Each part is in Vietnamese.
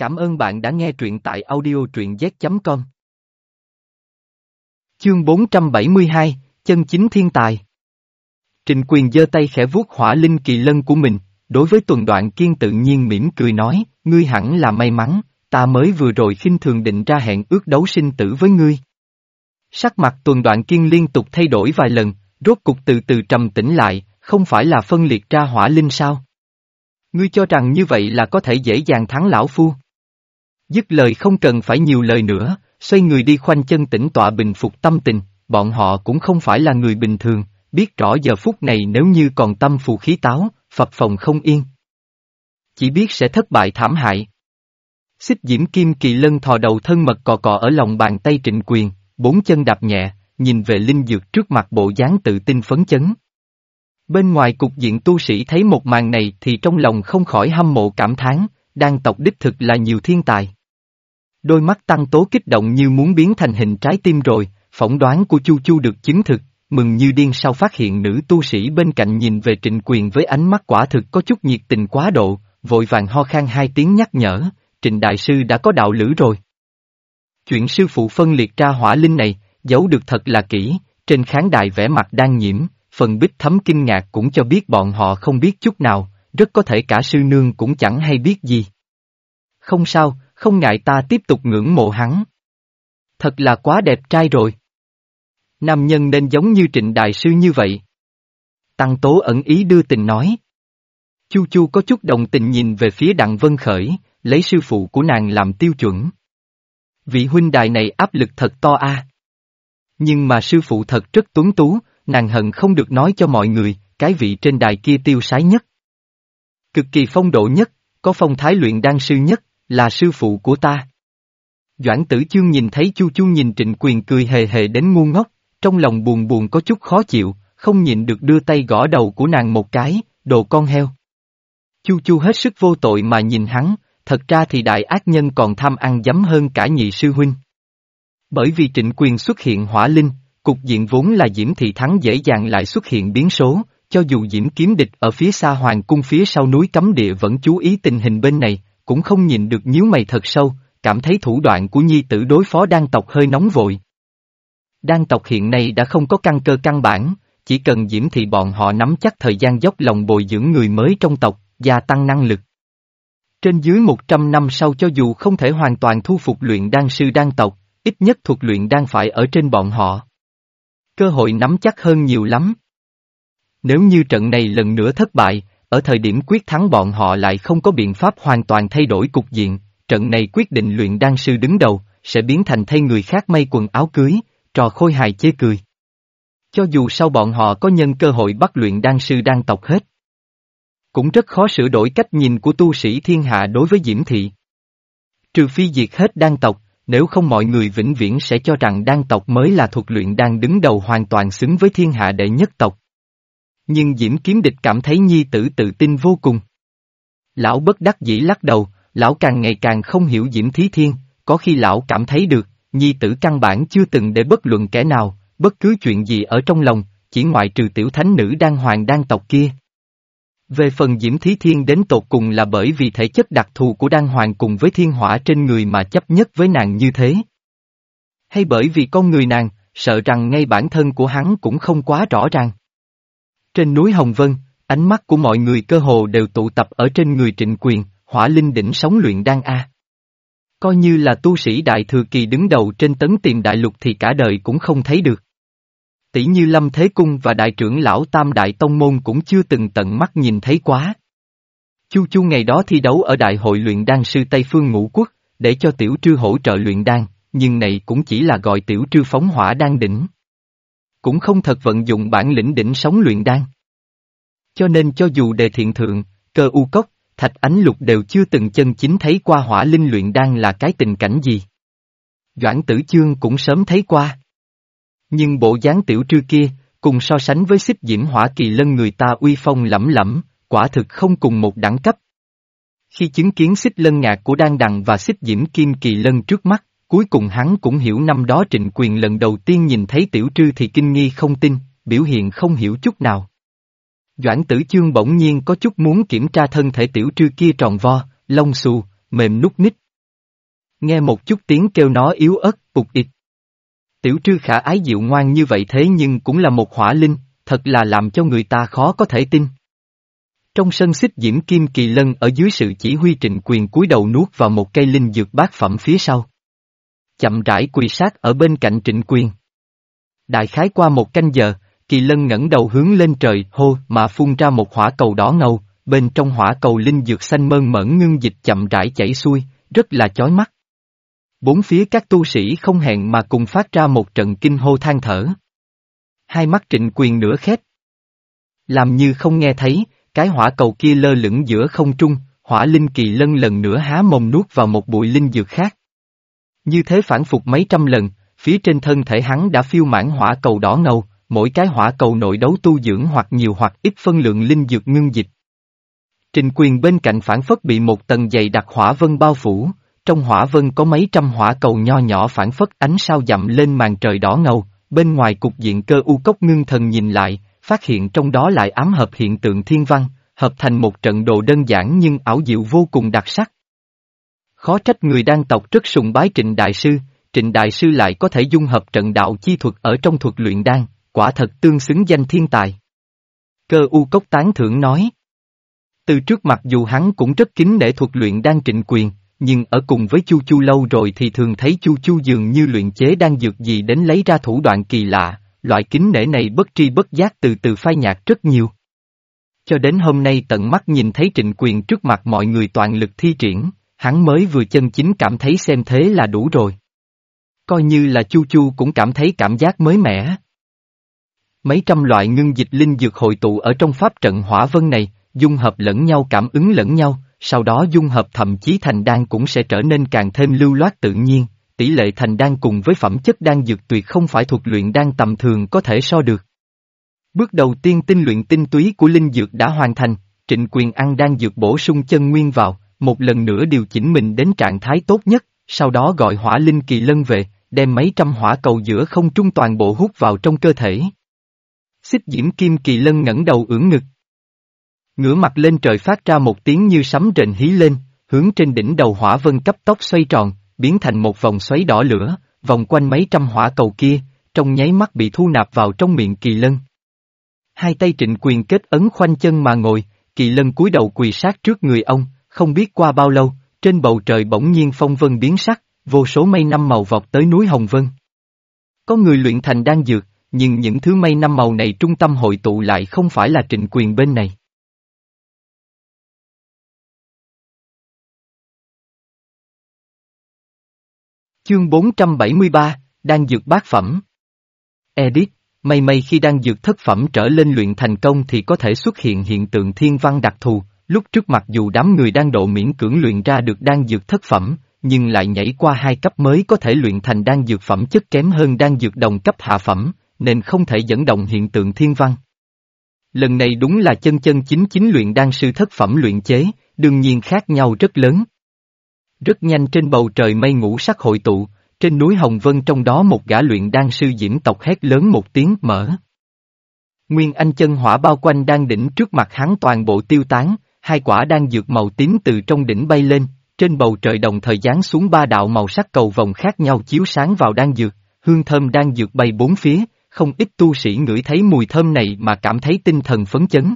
Cảm ơn bạn đã nghe truyện tại audio truyện z.com. Chương 472, Chân chính thiên tài. Trịnh quyền giơ tay khẽ vuốt hỏa linh kỳ lân của mình, đối với tuần đoạn kiên tự nhiên mỉm cười nói, ngươi hẳn là may mắn, ta mới vừa rồi khinh thường định ra hẹn ước đấu sinh tử với ngươi. Sắc mặt tuần đoạn kiên liên tục thay đổi vài lần, rốt cục từ từ trầm tĩnh lại, không phải là phân liệt ra hỏa linh sao? Ngươi cho rằng như vậy là có thể dễ dàng thắng lão phu. Dứt lời không cần phải nhiều lời nữa, xoay người đi khoanh chân tĩnh tọa bình phục tâm tình, bọn họ cũng không phải là người bình thường, biết rõ giờ phút này nếu như còn tâm phù khí táo, phập phòng không yên. Chỉ biết sẽ thất bại thảm hại. Xích diễm kim kỳ lân thò đầu thân mật cò cò ở lòng bàn tay trịnh quyền, bốn chân đạp nhẹ, nhìn về linh dược trước mặt bộ dáng tự tin phấn chấn. Bên ngoài cục diện tu sĩ thấy một màn này thì trong lòng không khỏi hâm mộ cảm thán, đang tộc đích thực là nhiều thiên tài. Đôi mắt tăng tố kích động như muốn biến thành hình trái tim rồi, phỏng đoán của Chu Chu được chứng thực, mừng như điên sau phát hiện nữ tu sĩ bên cạnh nhìn về trịnh quyền với ánh mắt quả thực có chút nhiệt tình quá độ, vội vàng ho khan hai tiếng nhắc nhở, trịnh đại sư đã có đạo lữ rồi. Chuyện sư phụ phân liệt ra hỏa linh này, giấu được thật là kỹ, trên khán đài vẻ mặt đang nhiễm, phần bích thấm kinh ngạc cũng cho biết bọn họ không biết chút nào, rất có thể cả sư nương cũng chẳng hay biết gì. Không sao, không ngại ta tiếp tục ngưỡng mộ hắn. Thật là quá đẹp trai rồi. Nam nhân nên giống như trịnh đại sư như vậy. Tăng tố ẩn ý đưa tình nói. Chu Chu có chút đồng tình nhìn về phía Đặng Vân Khởi, lấy sư phụ của nàng làm tiêu chuẩn. Vị huynh đài này áp lực thật to a. Nhưng mà sư phụ thật rất tuấn tú, nàng hận không được nói cho mọi người, cái vị trên đài kia tiêu sái nhất. Cực kỳ phong độ nhất, có phong thái luyện đan sư nhất, là sư phụ của ta. Doãn tử chương nhìn thấy chu chu nhìn trịnh quyền cười hề hề đến ngu ngốc, trong lòng buồn buồn có chút khó chịu, không nhịn được đưa tay gõ đầu của nàng một cái, đồ con heo. Chu chu hết sức vô tội mà nhìn hắn, thật ra thì đại ác nhân còn tham ăn dấm hơn cả nhị sư huynh. Bởi vì trịnh quyền xuất hiện hỏa linh, cục diện vốn là Diễm Thị Thắng dễ dàng lại xuất hiện biến số, cho dù Diễm kiếm địch ở phía xa hoàng cung phía sau núi cấm địa vẫn chú ý tình hình bên này, cũng không nhìn được nhíu mày thật sâu, cảm thấy thủ đoạn của nhi tử đối phó đan tộc hơi nóng vội. Đan tộc hiện nay đã không có căn cơ căn bản, chỉ cần Diễm Thị bọn họ nắm chắc thời gian dốc lòng bồi dưỡng người mới trong tộc, gia tăng năng lực. Trên dưới 100 năm sau cho dù không thể hoàn toàn thu phục luyện đan sư đan tộc, ít nhất thuộc luyện đan phải ở trên bọn họ. Cơ hội nắm chắc hơn nhiều lắm. Nếu như trận này lần nữa thất bại, ở thời điểm quyết thắng bọn họ lại không có biện pháp hoàn toàn thay đổi cục diện, trận này quyết định luyện đan sư đứng đầu, sẽ biến thành thay người khác may quần áo cưới, trò khôi hài chê cười. Cho dù sau bọn họ có nhân cơ hội bắt luyện đan sư đan tộc hết. Cũng rất khó sửa đổi cách nhìn của tu sĩ thiên hạ đối với Diễm Thị. Trừ phi diệt hết đan tộc, nếu không mọi người vĩnh viễn sẽ cho rằng đan tộc mới là thuộc luyện đan đứng đầu hoàn toàn xứng với thiên hạ đệ nhất tộc. Nhưng Diễm Kiếm Địch cảm thấy nhi tử tự tin vô cùng. Lão bất đắc dĩ lắc đầu, lão càng ngày càng không hiểu Diễm Thí Thiên, có khi lão cảm thấy được, nhi tử căn bản chưa từng để bất luận kẻ nào, bất cứ chuyện gì ở trong lòng, chỉ ngoại trừ tiểu thánh nữ đang hoàng đan tộc kia. Về phần Diễm Thí Thiên đến tột cùng là bởi vì thể chất đặc thù của đan hoàng cùng với thiên hỏa trên người mà chấp nhất với nàng như thế. Hay bởi vì con người nàng, sợ rằng ngay bản thân của hắn cũng không quá rõ ràng. Trên núi Hồng Vân, ánh mắt của mọi người cơ hồ đều tụ tập ở trên người trịnh quyền, hỏa linh đỉnh sống luyện đan A. Coi như là tu sĩ đại thừa kỳ đứng đầu trên tấn tiền đại lục thì cả đời cũng không thấy được. Tỷ như Lâm Thế Cung và đại trưởng lão Tam Đại Tông Môn cũng chưa từng tận mắt nhìn thấy quá. Chu Chu ngày đó thi đấu ở Đại hội luyện đan sư Tây Phương Ngũ Quốc, để cho tiểu trư hỗ trợ luyện đan, nhưng này cũng chỉ là gọi tiểu trư phóng hỏa đan đỉnh. Cũng không thật vận dụng bản lĩnh đỉnh sống luyện đan. Cho nên cho dù đề thiện thượng, cơ u cốc, thạch ánh lục đều chưa từng chân chính thấy qua hỏa linh luyện đan là cái tình cảnh gì. Doãn tử chương cũng sớm thấy qua. Nhưng bộ dáng tiểu trư kia, cùng so sánh với xích diễm hỏa kỳ lân người ta uy phong lẫm lẫm, quả thực không cùng một đẳng cấp. Khi chứng kiến xích lân ngạc của đan đằng và xích diễm kim kỳ lân trước mắt, cuối cùng hắn cũng hiểu năm đó trịnh quyền lần đầu tiên nhìn thấy tiểu trư thì kinh nghi không tin, biểu hiện không hiểu chút nào. Doãn tử chương bỗng nhiên có chút muốn kiểm tra thân thể tiểu trư kia tròn vo, lông xù, mềm nút nít, Nghe một chút tiếng kêu nó yếu ớt, bục ịt. Tiểu trư khả ái dịu ngoan như vậy thế nhưng cũng là một hỏa linh, thật là làm cho người ta khó có thể tin. Trong sân xích diễm kim kỳ lân ở dưới sự chỉ huy trịnh quyền cúi đầu nuốt vào một cây linh dược bát phẩm phía sau. Chậm rãi quỳ sát ở bên cạnh trịnh quyền. Đại khái qua một canh giờ, kỳ lân ngẩng đầu hướng lên trời hô mà phun ra một hỏa cầu đỏ ngầu, bên trong hỏa cầu linh dược xanh mơn mởn ngưng dịch chậm rãi chảy xuôi, rất là chói mắt. Bốn phía các tu sĩ không hẹn mà cùng phát ra một trận kinh hô than thở. Hai mắt trịnh quyền nửa khép. Làm như không nghe thấy, cái hỏa cầu kia lơ lửng giữa không trung, hỏa linh kỳ lân lần nữa há mồm nuốt vào một bụi linh dược khác. Như thế phản phục mấy trăm lần, phía trên thân thể hắn đã phiêu mãn hỏa cầu đỏ ngầu, mỗi cái hỏa cầu nội đấu tu dưỡng hoặc nhiều hoặc ít phân lượng linh dược ngưng dịch. Trình quyền bên cạnh phản phất bị một tầng dày đặc hỏa vân bao phủ, trong hỏa vân có mấy trăm hỏa cầu nho nhỏ phản phất ánh sao dặm lên màn trời đỏ ngầu, bên ngoài cục diện cơ u cốc ngưng thần nhìn lại, phát hiện trong đó lại ám hợp hiện tượng thiên văn, hợp thành một trận đồ đơn giản nhưng ảo diệu vô cùng đặc sắc. Khó trách người đang tộc rất sùng bái trịnh đại sư, trịnh đại sư lại có thể dung hợp trận đạo chi thuật ở trong thuật luyện đan, quả thật tương xứng danh thiên tài. Cơ u cốc tán thưởng nói. Từ trước mặt dù hắn cũng rất kính nể thuật luyện đan trịnh quyền, nhưng ở cùng với Chu Chu lâu rồi thì thường thấy Chu Chu dường như luyện chế đan dược gì đến lấy ra thủ đoạn kỳ lạ, loại kính nể này bất tri bất giác từ từ phai nhạt rất nhiều. Cho đến hôm nay tận mắt nhìn thấy trịnh quyền trước mặt mọi người toàn lực thi triển, hắn mới vừa chân chính cảm thấy xem thế là đủ rồi. Coi như là Chu Chu cũng cảm thấy cảm giác mới mẻ. Mấy trăm loại ngưng dịch linh dược hội tụ ở trong pháp trận hỏa vân này, dung hợp lẫn nhau cảm ứng lẫn nhau, sau đó dung hợp thậm chí thành đan cũng sẽ trở nên càng thêm lưu loát tự nhiên, tỷ lệ thành đan cùng với phẩm chất đan dược tuyệt không phải thuộc luyện đan tầm thường có thể so được. Bước đầu tiên tinh luyện tinh túy của linh dược đã hoàn thành, trịnh quyền ăn đan dược bổ sung chân nguyên vào, một lần nữa điều chỉnh mình đến trạng thái tốt nhất, sau đó gọi hỏa linh kỳ lân về, đem mấy trăm hỏa cầu giữa không trung toàn bộ hút vào trong cơ thể. Xích diễm kim kỳ lân ngẩng đầu ưỡn ngực. Ngửa mặt lên trời phát ra một tiếng như sấm rền hí lên, hướng trên đỉnh đầu hỏa vân cấp tốc xoay tròn, biến thành một vòng xoáy đỏ lửa, vòng quanh mấy trăm hỏa cầu kia, trong nháy mắt bị thu nạp vào trong miệng kỳ lân. Hai tay trịnh quyền kết ấn khoanh chân mà ngồi, kỳ lân cúi đầu quỳ sát trước người ông, không biết qua bao lâu, trên bầu trời bỗng nhiên phong vân biến sắc, vô số mây năm màu vọt tới núi Hồng Vân. Có người luyện thành đan dược, nhưng những thứ mây năm màu này trung tâm hội tụ lại không phải là trịnh quyền bên này. Chương 473, Đan Dược Bát Phẩm Edit, may may khi đan dược thất phẩm trở lên luyện thành công thì có thể xuất hiện hiện tượng thiên văn đặc thù, lúc trước mặc dù đám người đang độ miễn cưỡng luyện ra được đan dược thất phẩm, nhưng lại nhảy qua hai cấp mới có thể luyện thành đan dược phẩm chất kém hơn đan dược đồng cấp hạ phẩm, nên không thể dẫn động hiện tượng thiên văn. Lần này đúng là chân chân chính chính luyện đan sư thất phẩm luyện chế, đương nhiên khác nhau rất lớn. Rất nhanh trên bầu trời mây ngũ sắc hội tụ, trên núi Hồng Vân trong đó một gã luyện đan sư diễm tộc hét lớn một tiếng mở. Nguyên Anh chân hỏa bao quanh đang đỉnh trước mặt hắn toàn bộ tiêu tán, hai quả đang dược màu tím từ trong đỉnh bay lên, trên bầu trời đồng thời giáng xuống ba đạo màu sắc cầu vòng khác nhau chiếu sáng vào đan dược, hương thơm đan dược bay bốn phía, không ít tu sĩ ngửi thấy mùi thơm này mà cảm thấy tinh thần phấn chấn.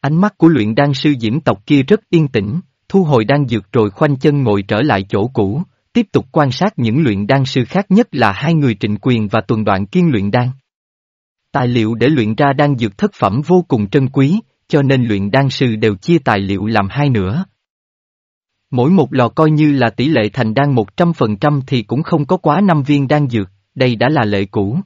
Ánh mắt của luyện đan sư diễm tộc kia rất yên tĩnh, thu hồi đan dược rồi khoanh chân ngồi trở lại chỗ cũ, tiếp tục quan sát những luyện đan sư khác nhất là hai người trịnh quyền và tuần đoạn kiên luyện đan. Tài liệu để luyện ra đan dược thất phẩm vô cùng trân quý, cho nên luyện đan sư đều chia tài liệu làm hai nửa. Mỗi một lò coi như là tỷ lệ thành đan 100% thì cũng không có quá 5 viên đan dược, đây đã là lệ cũ.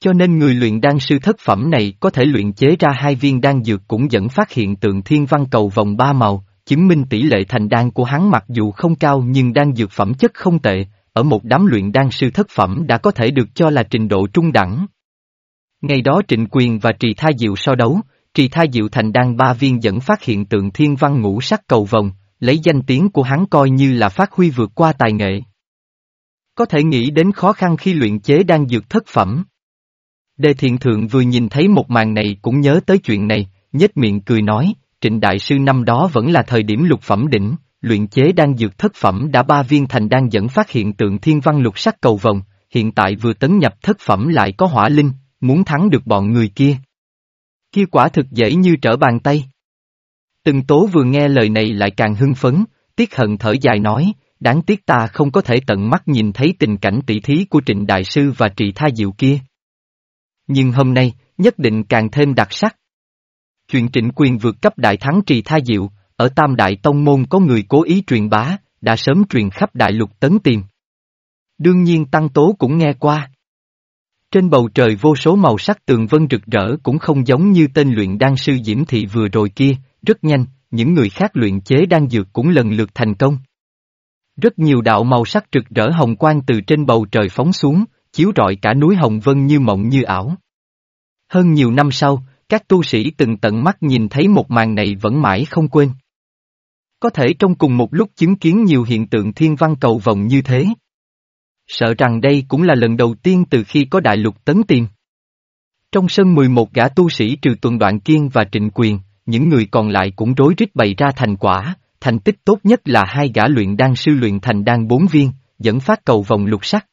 Cho nên người luyện đan sư thất phẩm này có thể luyện chế ra hai viên đan dược cũng dẫn phát hiện tượng thiên văn cầu vòng ba màu, chứng minh tỷ lệ thành đan của hắn mặc dù không cao nhưng đan dược phẩm chất không tệ, ở một đám luyện đan sư thất phẩm đã có thể được cho là trình độ trung đẳng. Ngày đó Trịnh Quyền và Trì Tha Diệu so đấu, Trì Tha Diệu thành đan ba viên dẫn phát hiện tượng thiên văn ngũ sắc cầu vòng, lấy danh tiếng của hắn coi như là phát huy vượt qua tài nghệ. Có thể nghĩ đến khó khăn khi luyện chế đan dược thất phẩm. Đề thiện thượng vừa nhìn thấy một màn này cũng nhớ tới chuyện này, nhếch miệng cười nói, trịnh đại sư năm đó vẫn là thời điểm lục phẩm đỉnh, luyện chế đan dược thất phẩm đã ba viên thành đan dẫn phát hiện tượng thiên văn lục sắc cầu vòng, hiện tại vừa tấn nhập thất phẩm lại có hỏa linh, muốn thắng được bọn người kia. Kia quả thực dễ như trở bàn tay. Từng tố vừa nghe lời này lại càng hưng phấn, tiếc hận thở dài nói, đáng tiếc ta không có thể tận mắt nhìn thấy tình cảnh tỷ thí của trịnh đại sư và trị tha diệu kia. Nhưng hôm nay, nhất định càng thêm đặc sắc. Chuyện trịnh quyền vượt cấp đại thắng trì tha diệu, ở Tam Đại Tông Môn có người cố ý truyền bá, đã sớm truyền khắp đại lục tấn tìm. Đương nhiên Tăng Tố cũng nghe qua. Trên bầu trời vô số màu sắc tường vân rực rỡ cũng không giống như tên luyện đan sư Diễm Thị vừa rồi kia, rất nhanh, những người khác luyện chế đan dược cũng lần lượt thành công. Rất nhiều đạo màu sắc rực rỡ hồng quang từ trên bầu trời phóng xuống, chiếu rọi cả núi Hồng Vân như mộng như ảo. Hơn nhiều năm sau, các tu sĩ từng tận mắt nhìn thấy một màn này vẫn mãi không quên. Có thể trong cùng một lúc chứng kiến nhiều hiện tượng thiên văn cầu vòng như thế. Sợ rằng đây cũng là lần đầu tiên từ khi có đại lục tấn tiền. Trong sân 11 gã tu sĩ trừ tuần đoạn kiên và trịnh quyền, những người còn lại cũng rối rít bày ra thành quả, thành tích tốt nhất là hai gã luyện đan sư luyện thành đan bốn viên, dẫn phát cầu vòng lục sắc.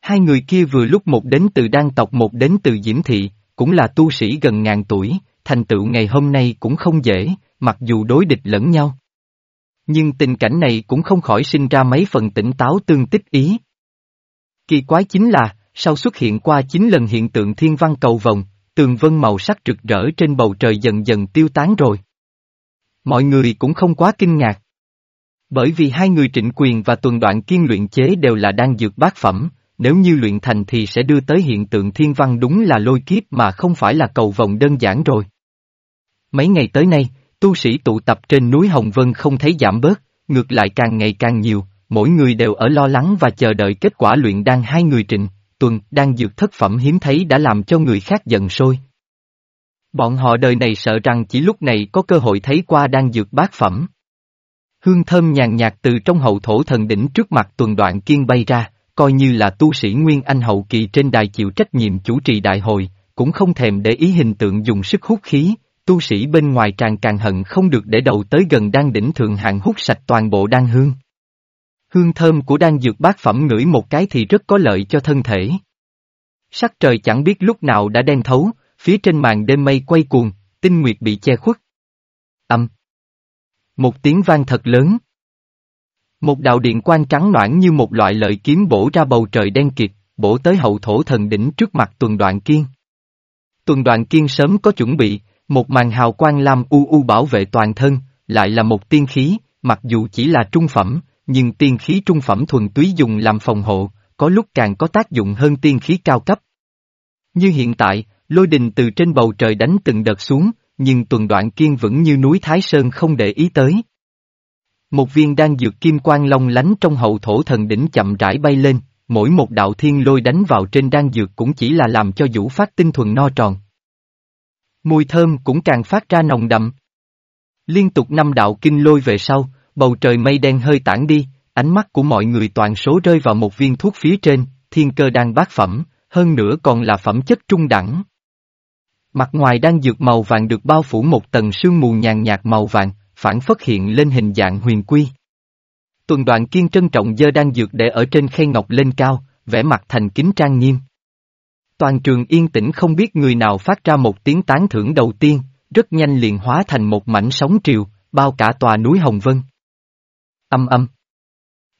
Hai người kia vừa lúc một đến từ đan tộc một đến từ diễm thị, cũng là tu sĩ gần ngàn tuổi, thành tựu ngày hôm nay cũng không dễ, mặc dù đối địch lẫn nhau. Nhưng tình cảnh này cũng không khỏi sinh ra mấy phần tỉnh táo tương tích ý. Kỳ quái chính là, sau xuất hiện qua 9 lần hiện tượng thiên văn cầu vòng, tường vân màu sắc rực rỡ trên bầu trời dần dần tiêu tán rồi. Mọi người cũng không quá kinh ngạc. Bởi vì hai người trịnh quyền và tuần đoạn kiên luyện chế đều là đang dược bát phẩm, nếu như luyện thành thì sẽ đưa tới hiện tượng thiên văn đúng là lôi kiếp mà không phải là cầu vòng đơn giản rồi. Mấy ngày tới nay, tu sĩ tụ tập trên núi Hồng Vân không thấy giảm bớt, ngược lại càng ngày càng nhiều, mỗi người đều ở lo lắng và chờ đợi kết quả luyện đan hai người trịnh, tuần, đang dược thất phẩm hiếm thấy đã làm cho người khác giận sôi. Bọn họ đời này sợ rằng chỉ lúc này có cơ hội thấy qua đang dược bát phẩm. Hương thơm nhàn nhạt từ trong hậu thổ thần đỉnh trước mặt tuần đoạn kiên bay ra, coi như là tu sĩ Nguyên Anh hậu kỳ trên đài chịu trách nhiệm chủ trì đại hội, cũng không thèm để ý hình tượng dùng sức hút khí, tu sĩ bên ngoài tràn càng hận không được để đầu tới gần đan đỉnh thượng hạng hút sạch toàn bộ đan hương. Hương thơm của đan dược bát phẩm ngửi một cái thì rất có lợi cho thân thể. Sắc trời chẳng biết lúc nào đã đen thấu, phía trên màn đêm mây quay cuồng, tinh nguyệt bị che khuất. Âm. Một tiếng vang thật lớn. Một đạo điện quang trắng noãn như một loại lợi kiếm bổ ra bầu trời đen kịt, bổ tới hậu thổ thần đỉnh trước mặt tuần đoạn kiên. Tuần đoạn kiên sớm có chuẩn bị, một màn hào quang lam u u bảo vệ toàn thân, lại là một tiên khí, mặc dù chỉ là trung phẩm, nhưng tiên khí trung phẩm thuần túy dùng làm phòng hộ, có lúc càng có tác dụng hơn tiên khí cao cấp. Như hiện tại, lôi đình từ trên bầu trời đánh từng đợt xuống, nhưng tuần đoạn kiên vững như núi Thái Sơn không để ý tới. Một viên đan dược kim quang long lánh trong hậu thổ thần đỉnh chậm rãi bay lên, mỗi một đạo thiên lôi đánh vào trên đan dược cũng chỉ là làm cho vũ phát tinh thuần no tròn. Mùi thơm cũng càng phát ra nồng đậm. Liên tục năm đạo kinh lôi về sau, bầu trời mây đen hơi tản đi, ánh mắt của mọi người toàn số rơi vào một viên thuốc phía trên, thiên cơ đang bát phẩm, hơn nữa còn là phẩm chất trung đẳng. Mặt ngoài đang dược màu vàng được bao phủ một tầng sương mù nhàn nhạt màu vàng, phản phất hiện lên hình dạng huyền quy. Tuần đoạn kiên trân trọng dơ đang dược để ở trên khay ngọc lên cao, vẽ mặt thành kính trang nghiêm. Toàn trường yên tĩnh không biết người nào phát ra một tiếng tán thưởng đầu tiên, rất nhanh liền hóa thành một mảnh sóng triều, bao cả tòa núi Hồng Vân. Âm âm.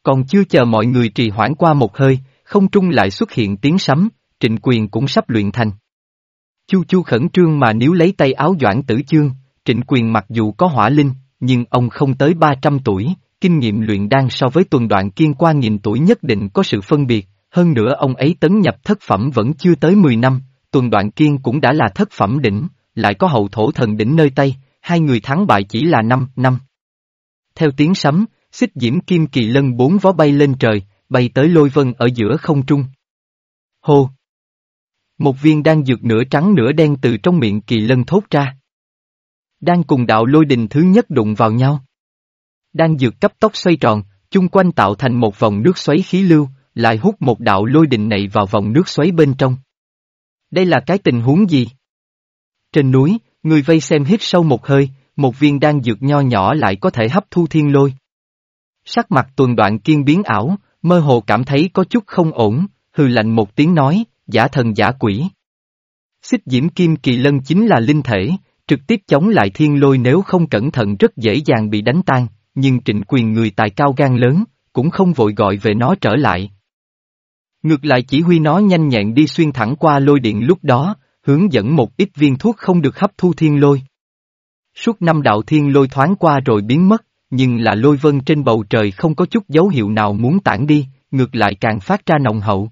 Còn chưa chờ mọi người trì hoãn qua một hơi, không trung lại xuất hiện tiếng sấm, trịnh quyền cũng sắp luyện thành. Chu chu khẩn trương mà nếu lấy tay áo doãn tử chương, trịnh quyền mặc dù có hỏa linh, nhưng ông không tới 300 tuổi, kinh nghiệm luyện đan so với tuần đoạn kiên qua nghìn tuổi nhất định có sự phân biệt, hơn nữa ông ấy tấn nhập thất phẩm vẫn chưa tới 10 năm, tuần đoạn kiên cũng đã là thất phẩm đỉnh, lại có hậu thổ thần đỉnh nơi Tây, hai người thắng bại chỉ là 5 năm. Theo tiếng sấm, xích diễm kim kỳ lân bốn vó bay lên trời, bay tới lôi vân ở giữa không trung. Hô! Một viên đan dược nửa trắng nửa đen từ trong miệng kỳ lân thốt ra. Đang cùng đạo lôi đình thứ nhất đụng vào nhau. Đang dược cấp tốc xoay tròn, chung quanh tạo thành một vòng nước xoáy khí lưu, lại hút một đạo lôi đình này vào vòng nước xoáy bên trong. Đây là cái tình huống gì? Trên núi, người vây xem hít sâu một hơi, một viên đan dược nho nhỏ lại có thể hấp thu thiên lôi. Sắc mặt tuần đoạn kiên biến ảo, mơ hồ cảm thấy có chút không ổn, hừ lạnh một tiếng nói, giả thần giả quỷ. Xích diễm kim kỳ lân chính là linh thể, trực tiếp chống lại thiên lôi nếu không cẩn thận rất dễ dàng bị đánh tan, nhưng trịnh quyền người tài cao gan lớn, cũng không vội gọi về nó trở lại. Ngược lại chỉ huy nó nhanh nhẹn đi xuyên thẳng qua lôi điện lúc đó, hướng dẫn một ít viên thuốc không được hấp thu thiên lôi. Suốt năm đạo thiên lôi thoáng qua rồi biến mất, nhưng là lôi vân trên bầu trời không có chút dấu hiệu nào muốn tản đi, ngược lại càng phát ra nồng hậu.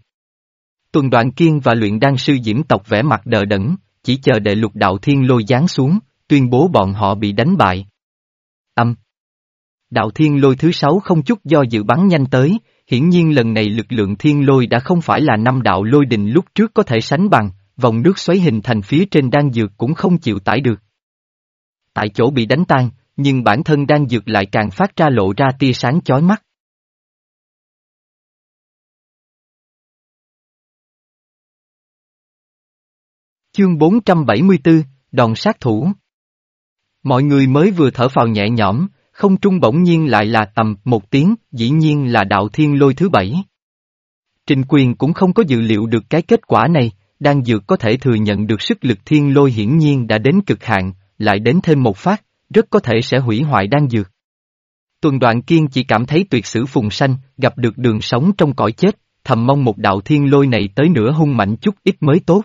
Tuần đoạn kiên và luyện đan sư diễm tộc vẽ mặt đờ đẫn, chỉ chờ đệ lục đạo thiên lôi giáng xuống, tuyên bố bọn họ bị đánh bại. Âm Đạo thiên lôi thứ sáu không chút do dự bắn nhanh tới, hiển nhiên lần này lực lượng thiên lôi đã không phải là năm đạo lôi đình lúc trước có thể sánh bằng, vòng nước xoáy hình thành phía trên đan dược cũng không chịu tải được. Tại chỗ bị đánh tan, nhưng bản thân đang dược lại càng phát ra lộ ra tia sáng chói mắt. Chương 474, Đòn sát thủ Mọi người mới vừa thở phào nhẹ nhõm, không trung bỗng nhiên lại là tầm một tiếng, dĩ nhiên là đạo thiên lôi thứ bảy. Trình quyền cũng không có dự liệu được cái kết quả này, đang dược có thể thừa nhận được sức lực thiên lôi hiển nhiên đã đến cực hạn, lại đến thêm một phát, rất có thể sẽ hủy hoại đan dược. Tuần đoạn kiên chỉ cảm thấy tuyệt sử phùng sanh, gặp được đường sống trong cõi chết, thầm mong một đạo thiên lôi này tới nửa hung mạnh chút ít mới tốt.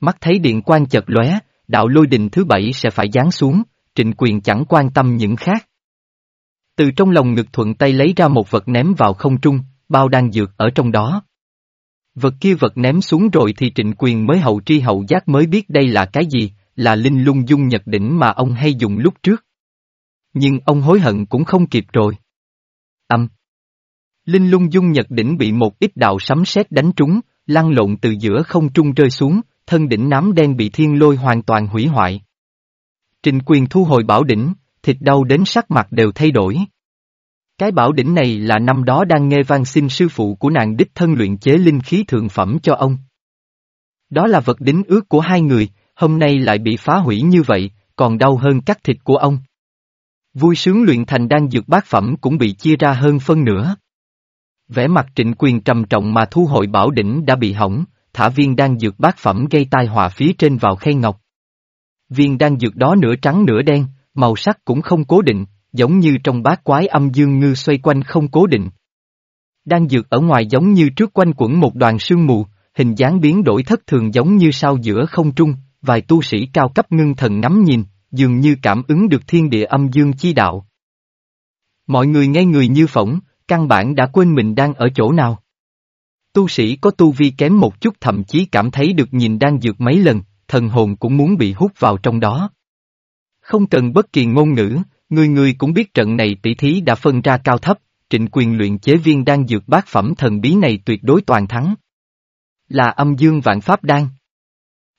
Mắt thấy điện quan chật lóe, đạo lôi đình thứ bảy sẽ phải giáng xuống, trịnh quyền chẳng quan tâm những khác. Từ trong lòng ngực thuận tay lấy ra một vật ném vào không trung, bao đan dược ở trong đó. Vật kia vật ném xuống rồi thì trịnh quyền mới hậu tri hậu giác mới biết đây là cái gì, là linh lung dung nhật đỉnh mà ông hay dùng lúc trước. Nhưng ông hối hận cũng không kịp rồi. Âm. Linh lung dung nhật đỉnh bị một ít đạo sấm sét đánh trúng, lăn lộn từ giữa không trung rơi xuống, thân đỉnh nám đen bị thiên lôi hoàn toàn hủy hoại. Trình quyền thu hồi bảo đỉnh, thịt đau đến sắc mặt đều thay đổi. Cái bảo đỉnh này là năm đó đang nghe vang xin sư phụ của nàng đích thân luyện chế linh khí thượng phẩm cho ông. Đó là vật đính ước của hai người, hôm nay lại bị phá hủy như vậy, còn đau hơn cắt thịt của ông. Vui sướng luyện thành đan dược bát phẩm cũng bị chia ra hơn phân nửa. Vẻ mặt trịnh quyền trầm trọng mà thu hội bảo đỉnh đã bị hỏng, thả viên đan dược bát phẩm gây tai họa phía trên vào khay ngọc. Viên đan dược đó nửa trắng nửa đen, màu sắc cũng không cố định, giống như trong bát quái âm dương ngư xoay quanh không cố định. Đan dược ở ngoài giống như trước quanh quẩn một đoàn sương mù, hình dáng biến đổi thất thường giống như sao giữa không trung, vài tu sĩ cao cấp ngưng thần ngắm nhìn, dường như cảm ứng được thiên địa âm dương chi đạo. Mọi người nghe người như phỏng, căn bản đã quên mình đang ở chỗ nào. Tu sĩ có tu vi kém một chút thậm chí cảm thấy được nhìn đang dược mấy lần, thần hồn cũng muốn bị hút vào trong đó. Không cần bất kỳ ngôn ngữ, người người cũng biết trận này tỷ thí đã phân ra cao thấp, trịnh quyền luyện chế viên đang dược bát phẩm thần bí này tuyệt đối toàn thắng. Là âm dương vạn pháp đan.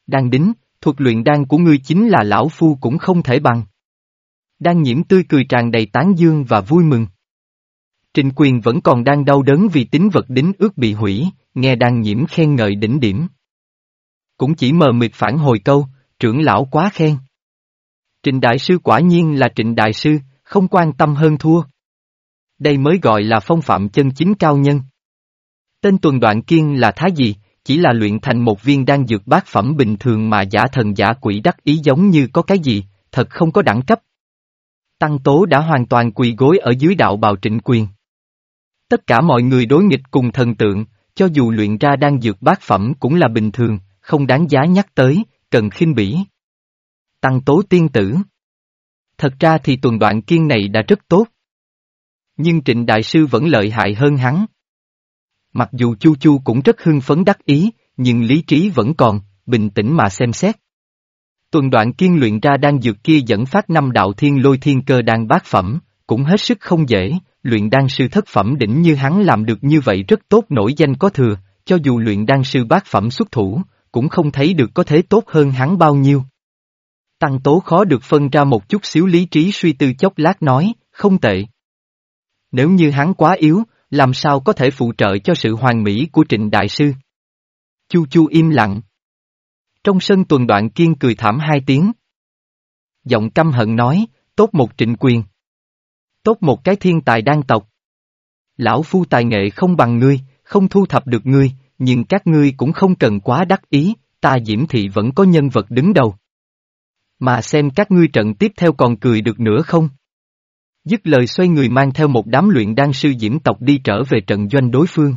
Đan đính, thuật luyện đan của ngươi chính là lão phu cũng không thể bằng. Đan nhiễm tươi cười tràn đầy tán dương và vui mừng. Trịnh quyền vẫn còn đang đau đớn vì tính vật đính ước bị hủy, nghe đan nhiễm khen ngợi đỉnh điểm. Cũng chỉ mờ mịt phản hồi câu, trưởng lão quá khen. Trịnh Đại Sư quả nhiên là Trịnh Đại Sư, không quan tâm hơn thua. Đây mới gọi là phong phạm chân chính cao nhân. Tên tuần đoạn kiên là thái gì, chỉ là luyện thành một viên đan dược bát phẩm bình thường mà giả thần giả quỷ đắc ý giống như có cái gì, thật không có đẳng cấp. Tăng tố đã hoàn toàn quỳ gối ở dưới đạo bào trịnh quyền. Tất cả mọi người đối nghịch cùng thần tượng, cho dù luyện ra đan dược bát phẩm cũng là bình thường, không đáng giá nhắc tới, cần khinh bỉ. Tăng tố tiên tử. Thật ra thì tuần đoạn kiên này đã rất tốt. Nhưng trịnh đại sư vẫn lợi hại hơn hắn. Mặc dù Chu Chu cũng rất hưng phấn đắc ý, nhưng lý trí vẫn còn, bình tĩnh mà xem xét. Tuần đoạn kiên luyện ra đan dược kia dẫn phát năm đạo thiên lôi thiên cơ đan bát phẩm, cũng hết sức không dễ, luyện đan sư thất phẩm đỉnh như hắn làm được như vậy rất tốt nổi danh có thừa, cho dù luyện đan sư bát phẩm xuất thủ, cũng không thấy được có thế tốt hơn hắn bao nhiêu. Tăng tố khó được phân ra một chút xíu lý trí suy tư chốc lát nói, không tệ. Nếu như hắn quá yếu, làm sao có thể phụ trợ cho sự hoàn mỹ của trịnh đại sư? Chu chu im lặng. Trong sân tuần đoạn kiên cười thảm hai tiếng. Giọng căm hận nói, tốt một trịnh quyền. tốt một cái thiên tài đan tộc. Lão phu tài nghệ không bằng ngươi, không thu thập được ngươi, nhưng các ngươi cũng không cần quá đắc ý, ta Diễm Thị vẫn có nhân vật đứng đầu. Mà xem các ngươi trận tiếp theo còn cười được nữa không? Dứt lời xoay người mang theo một đám luyện đan sư Diễm tộc đi trở về trận doanh đối phương.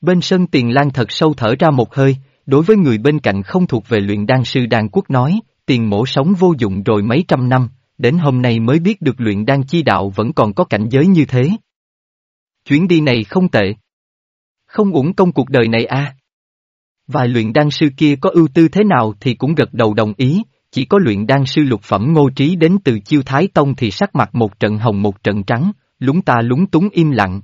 Bên sân tiền lan thật sâu thở ra một hơi, đối với người bên cạnh không thuộc về luyện đan sư đan quốc nói, tiền mổ sống vô dụng rồi mấy trăm năm, đến hôm nay mới biết được luyện đan chi đạo vẫn còn có cảnh giới như thế. Chuyến đi này không tệ. Không uổng công cuộc đời này a. Vài luyện đan sư kia có ưu tư thế nào thì cũng gật đầu đồng ý, chỉ có luyện đan sư lục phẩm ngô trí đến từ chiêu thái tông thì sắc mặt một trận hồng một trận trắng, lúng ta lúng túng im lặng.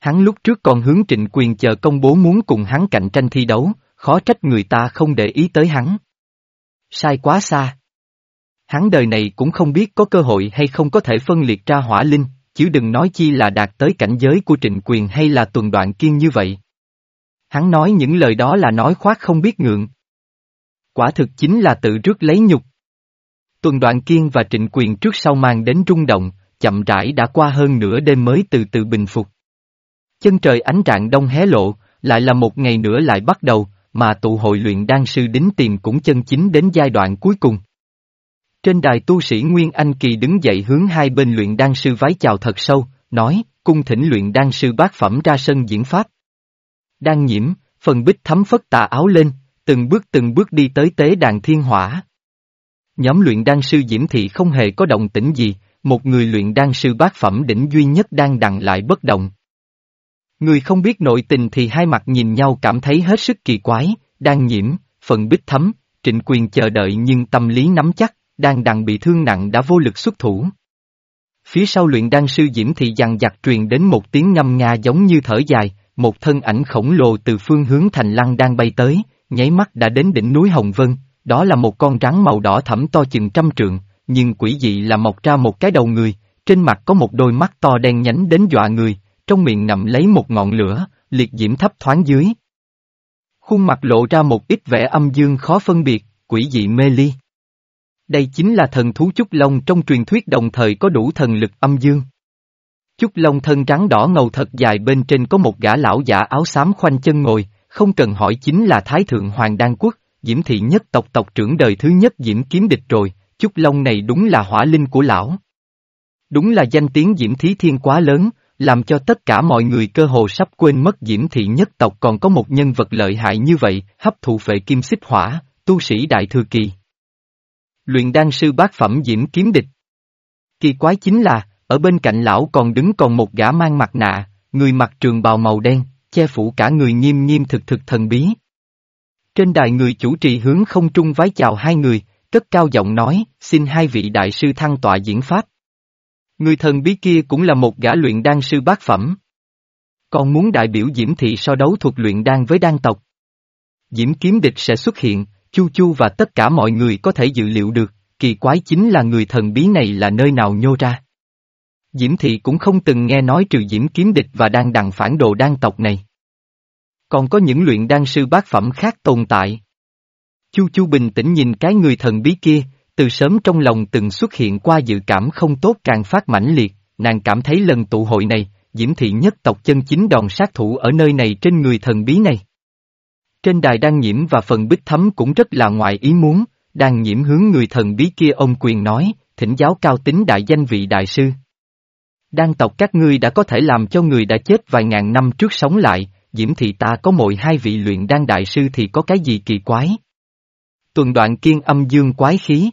Hắn lúc trước còn hướng trịnh quyền chờ công bố muốn cùng hắn cạnh tranh thi đấu, khó trách người ta không để ý tới hắn. Sai quá xa. Hắn đời này cũng không biết có cơ hội hay không có thể phân liệt ra hỏa linh, chứ đừng nói chi là đạt tới cảnh giới của trịnh quyền hay là tuần đoạn kiên như vậy. Hắn nói những lời đó là nói khoác không biết ngượng. Quả thực chính là tự rước lấy nhục. Tuần đoạn kiên và trịnh quyền trước sau mang đến rung động, chậm rãi đã qua hơn nửa đêm mới từ từ bình phục. Chân trời ánh rạng đông hé lộ, lại là một ngày nữa lại bắt đầu, mà tụ hội luyện đan sư đính tìm cũng chân chính đến giai đoạn cuối cùng. Trên đài tu sĩ Nguyên Anh Kỳ đứng dậy hướng hai bên luyện đan sư vái chào thật sâu, nói, cung thỉnh luyện đan sư bát phẩm ra sân diễn pháp. Đan nhiễm, phần bích thấm phất tà áo lên, từng bước từng bước đi tới tế đàn thiên hỏa. Nhóm luyện đan sư Diễm Thị không hề có động tĩnh gì, một người luyện đan sư bát phẩm đỉnh duy nhất đang đằng lại bất động. Người không biết nội tình thì hai mặt nhìn nhau cảm thấy hết sức kỳ quái, đang nhiễm, phần bích thấm, trịnh quyền chờ đợi nhưng tâm lý nắm chắc, đang đằng bị thương nặng đã vô lực xuất thủ. Phía sau luyện đan sư Diễm Thị dằn giặc truyền đến một tiếng ngâm nga giống như thở dài, một thân ảnh khổng lồ từ phương hướng thành lăng đang bay tới, nháy mắt đã đến đỉnh núi Hồng Vân, đó là một con rắn màu đỏ thẫm to chừng trăm trượng, nhưng quỷ dị là mọc ra một cái đầu người, trên mặt có một đôi mắt to đen nhánh đến dọa người, trong miệng nằm lấy một ngọn lửa, liệt diễm thấp thoáng dưới. Khuôn mặt lộ ra một ít vẻ âm dương khó phân biệt, quỷ dị mê ly. Đây chính là thần thú Trúc Long trong truyền thuyết đồng thời có đủ thần lực âm dương. Trúc Long thân trắng đỏ ngầu thật dài bên trên có một gã lão giả áo xám khoanh chân ngồi, không cần hỏi chính là Thái Thượng Hoàng Đan Quốc, Diễm Thị nhất tộc tộc trưởng đời thứ nhất Diễm Kiếm Địch rồi, Trúc Long này đúng là hỏa linh của lão. Đúng là danh tiếng Diễm Thí Thiên quá lớn, làm cho tất cả mọi người cơ hồ sắp quên mất Diễm Thị nhất tộc còn có một nhân vật lợi hại như vậy, hấp thụ phệ kim xích hỏa, tu sĩ đại thừa kỳ. Luyện đan sư bát phẩm Diễm Kiếm Địch. Kỳ quái chính là, ở bên cạnh lão còn đứng còn một gã mang mặt nạ, người mặc trường bào màu đen, che phủ cả người nghiêm nghiêm thực thực thần bí. Trên đài người chủ trì hướng không trung vái chào hai người, cất cao giọng nói, xin hai vị đại sư thăng tọa diễn pháp. Người thần bí kia cũng là một gã luyện đan sư bát phẩm. Còn muốn đại biểu Diễm Thị so đấu thuộc luyện đan với đan tộc. Diễm kiếm địch sẽ xuất hiện, Chu Chu và tất cả mọi người có thể dự liệu được, kỳ quái chính là người thần bí này là nơi nào nhô ra. Diễm Thị cũng không từng nghe nói trừ Diễm kiếm địch và đang đằng phản đồ đan tộc này. Còn có những luyện đan sư bát phẩm khác tồn tại. Chu Chu bình tĩnh nhìn cái người thần bí kia, từ sớm trong lòng từng xuất hiện qua dự cảm không tốt càng phát mãnh liệt, nàng cảm thấy lần tụ hội này, Diễm Thị nhất tộc chân chính đòn sát thủ ở nơi này trên người thần bí này. Trên đài đan nhiễm và phần bích thấm cũng rất là ngoài ý muốn, đan nhiễm hướng người thần bí kia ông quyền nói, thỉnh giáo cao tính đại danh vị đại sư. Đan tộc các ngươi đã có thể làm cho người đã chết vài ngàn năm trước sống lại, Diễm Thị ta có mỗi hai vị luyện đan đại sư thì có cái gì kỳ quái? Tuần đoạn kiên âm dương quái khí.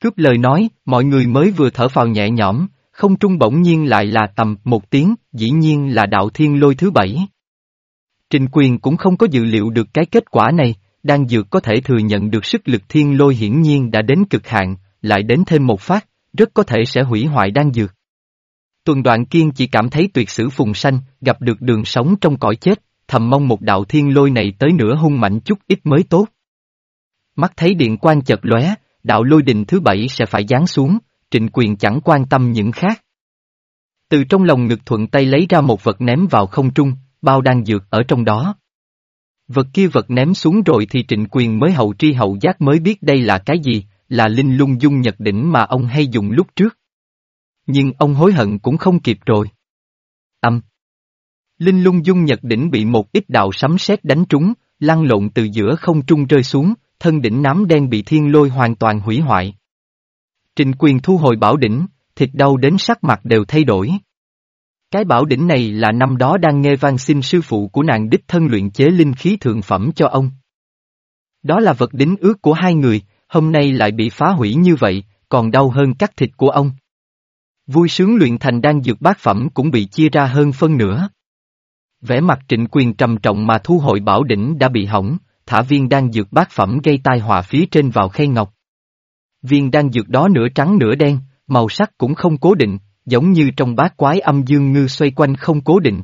Cướp lời nói, mọi người mới vừa thở phào nhẹ nhõm, không trung bỗng nhiên lại là tầm một tiếng, dĩ nhiên là đạo thiên lôi thứ bảy. Trình quyền cũng không có dự liệu được cái kết quả này, đang dược có thể thừa nhận được sức lực thiên lôi hiển nhiên đã đến cực hạn, lại đến thêm một phát, rất có thể sẽ hủy hoại đan dược. Tuần đoạn kiên chỉ cảm thấy tuyệt sử phùng sanh, gặp được đường sống trong cõi chết, thầm mong một đạo thiên lôi này tới nửa hung mạnh chút ít mới tốt. Mắt thấy điện quan chợt lóe, đạo lôi đình thứ bảy sẽ phải giáng xuống, trịnh quyền chẳng quan tâm những khác. Từ trong lòng ngực thuận tay lấy ra một vật ném vào không trung, bao đang dược ở trong đó. Vật kia vật ném xuống rồi thì trịnh quyền mới hậu tri hậu giác mới biết đây là cái gì, là linh lung dung nhật đỉnh mà ông hay dùng lúc trước. Nhưng ông hối hận cũng không kịp rồi. Âm. Linh lung dung nhật đỉnh bị một ít đạo sấm sét đánh trúng, lăn lộn từ giữa không trung rơi xuống, thân đỉnh nám đen bị thiên lôi hoàn toàn hủy hoại. Trịnh quyền thu hồi bảo đỉnh, thịt đau đến sắc mặt đều thay đổi. Cái bảo đỉnh này là năm đó đang nghe vang xin sư phụ của nàng đích thân luyện chế linh khí thượng phẩm cho ông. Đó là vật đính ước của hai người, hôm nay lại bị phá hủy như vậy, còn đau hơn cắt thịt của ông. Vui sướng luyện thành đan dược bát phẩm cũng bị chia ra hơn phân nửa. Vẻ mặt trịnh quyền trầm trọng mà thu hội bảo đỉnh đã bị hỏng, thả viên đan dược bát phẩm gây tai họa phía trên vào khay ngọc. Viên đan dược đó nửa trắng nửa đen, màu sắc cũng không cố định, giống như trong bát quái âm dương ngư xoay quanh không cố định.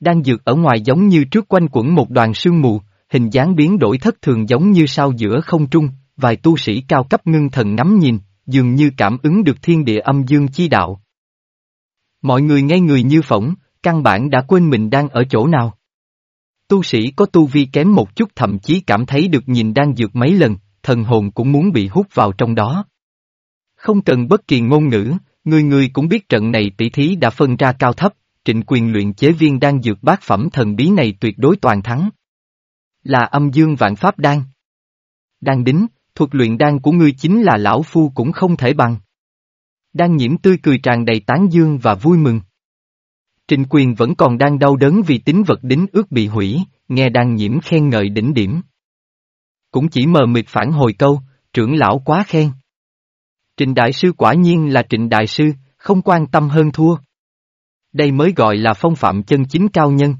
Đan dược ở ngoài giống như trước quanh quẩn một đoàn sương mù, hình dáng biến đổi thất thường giống như sao giữa không trung, vài tu sĩ cao cấp ngưng thần ngắm nhìn, dường như cảm ứng được thiên địa âm dương chi đạo. Mọi người ngay người như phỏng, căn bản đã quên mình đang ở chỗ nào. Tu sĩ có tu vi kém một chút thậm chí cảm thấy được nhìn đang dược mấy lần, thần hồn cũng muốn bị hút vào trong đó. Không cần bất kỳ ngôn ngữ, người người cũng biết trận này tỷ thí đã phân ra cao thấp, trịnh quyền luyện chế viên đang dược bát phẩm thần bí này tuyệt đối toàn thắng. Là âm dương vạn pháp đan. Đan đính, thuật luyện đan của ngươi chính là lão phu cũng không thể bằng. Đang nhiễm tươi cười tràn đầy tán dương và vui mừng. Trịnh quyền vẫn còn đang đau đớn vì tính vật đính ước bị hủy, nghe đang nhiễm khen ngợi đỉnh điểm. Cũng chỉ mờ mịt phản hồi câu, trưởng lão quá khen. Trịnh Đại Sư quả nhiên là Trịnh Đại Sư, không quan tâm hơn thua. Đây mới gọi là phong phạm chân chính cao nhân.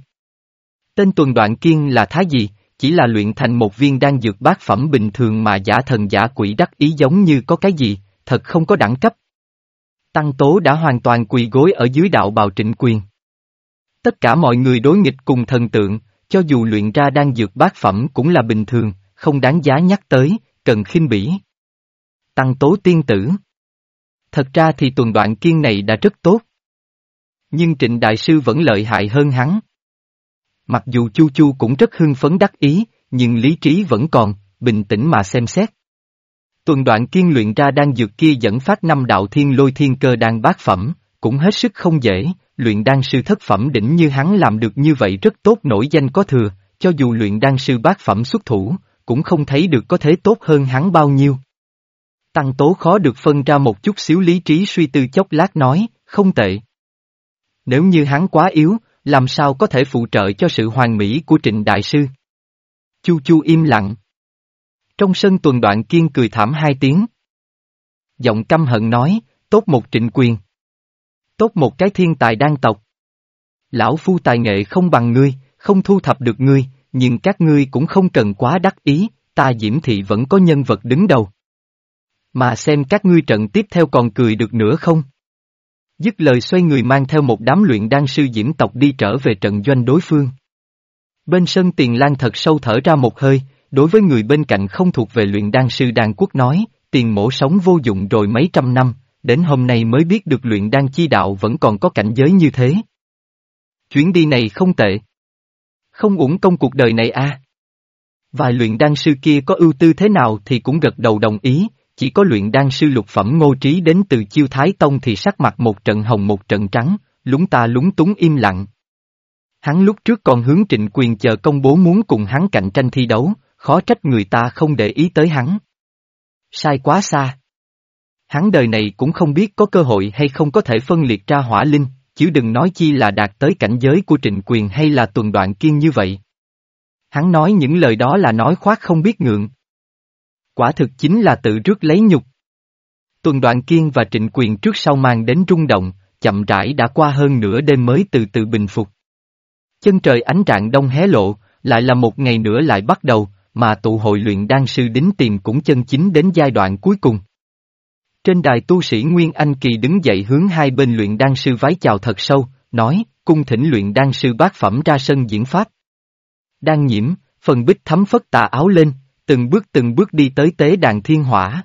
Tên tuần đoạn kiên là thái gì, chỉ là luyện thành một viên đan dược bát phẩm bình thường mà giả thần giả quỷ đắc ý giống như có cái gì, thật không có đẳng cấp. Tăng Tố đã hoàn toàn quỳ gối ở dưới đạo bào trịnh quyền. Tất cả mọi người đối nghịch cùng thần tượng, cho dù luyện ra đan dược bát phẩm cũng là bình thường, không đáng giá nhắc tới, cần khinh bỉ. Tăng tố tiên tử. Thật ra thì tuần đoạn kiên này đã rất tốt. Nhưng trịnh đại sư vẫn lợi hại hơn hắn. Mặc dù Chu Chu cũng rất hưng phấn đắc ý, nhưng lý trí vẫn còn, bình tĩnh mà xem xét. Tuần đoạn kiên luyện ra đan dược kia dẫn phát năm đạo thiên lôi thiên cơ đan bát phẩm, cũng hết sức không dễ, luyện đan sư thất phẩm đỉnh như hắn làm được như vậy rất tốt nổi danh có thừa, cho dù luyện đan sư bát phẩm xuất thủ, cũng không thấy được có thế tốt hơn hắn bao nhiêu. Tăng tố khó được phân ra một chút xíu lý trí suy tư chốc lát nói, không tệ. Nếu như hắn quá yếu, làm sao có thể phụ trợ cho sự hoàn mỹ của trịnh đại sư? Chu chu im lặng. Trong sân tuần đoạn kiên cười thảm hai tiếng. Giọng căm hận nói, tốt một trịnh quyền. Tốt một cái thiên tài đan tộc. Lão phu tài nghệ không bằng ngươi, không thu thập được ngươi, nhưng các ngươi cũng không cần quá đắc ý, ta Diễm Thị vẫn có nhân vật đứng đầu. Mà xem các ngươi trận tiếp theo còn cười được nữa không? Dứt lời xoay người mang theo một đám luyện đan sư diễm tộc đi trở về trận doanh đối phương. Bên sân tiền lan thật sâu thở ra một hơi, đối với người bên cạnh không thuộc về luyện đan sư đan quốc nói, tiền mổ sống vô dụng rồi mấy trăm năm, đến hôm nay mới biết được luyện đan chi đạo vẫn còn có cảnh giới như thế. Chuyến đi này không tệ. Không uổng công cuộc đời này a. À. Vài luyện đan sư kia có ưu tư thế nào thì cũng gật đầu đồng ý, chỉ có luyện đan sư lục phẩm ngô trí đến từ chiêu thái tông thì sắc mặt một trận hồng một trận trắng, lúng ta lúng túng im lặng. Hắn lúc trước còn hướng trịnh quyền chờ công bố muốn cùng hắn cạnh tranh thi đấu, khó trách người ta không để ý tới hắn. Sai quá xa. Hắn đời này cũng không biết có cơ hội hay không có thể phân liệt ra hỏa linh, chứ đừng nói chi là đạt tới cảnh giới của trịnh quyền hay là tuần đoạn kiên như vậy. Hắn nói những lời đó là nói khoác không biết ngượng. Quả thực chính là tự rước lấy nhục. Tuần đoạn kiên và trịnh quyền trước sau mang đến rung động, chậm rãi đã qua hơn nửa đêm mới từ từ bình phục. Chân trời ánh rạng đông hé lộ, lại là một ngày nữa lại bắt đầu, mà tụ hội luyện đan sư đính tìm cũng chân chính đến giai đoạn cuối cùng. Trên đài tu sĩ Nguyên Anh Kỳ đứng dậy hướng hai bên luyện đan sư vái chào thật sâu, nói, cung thỉnh luyện đan sư bát phẩm ra sân diễn pháp. Đan nhiễm, phần bích thấm phất tà áo lên, từng bước từng bước đi tới tế đàn thiên hỏa.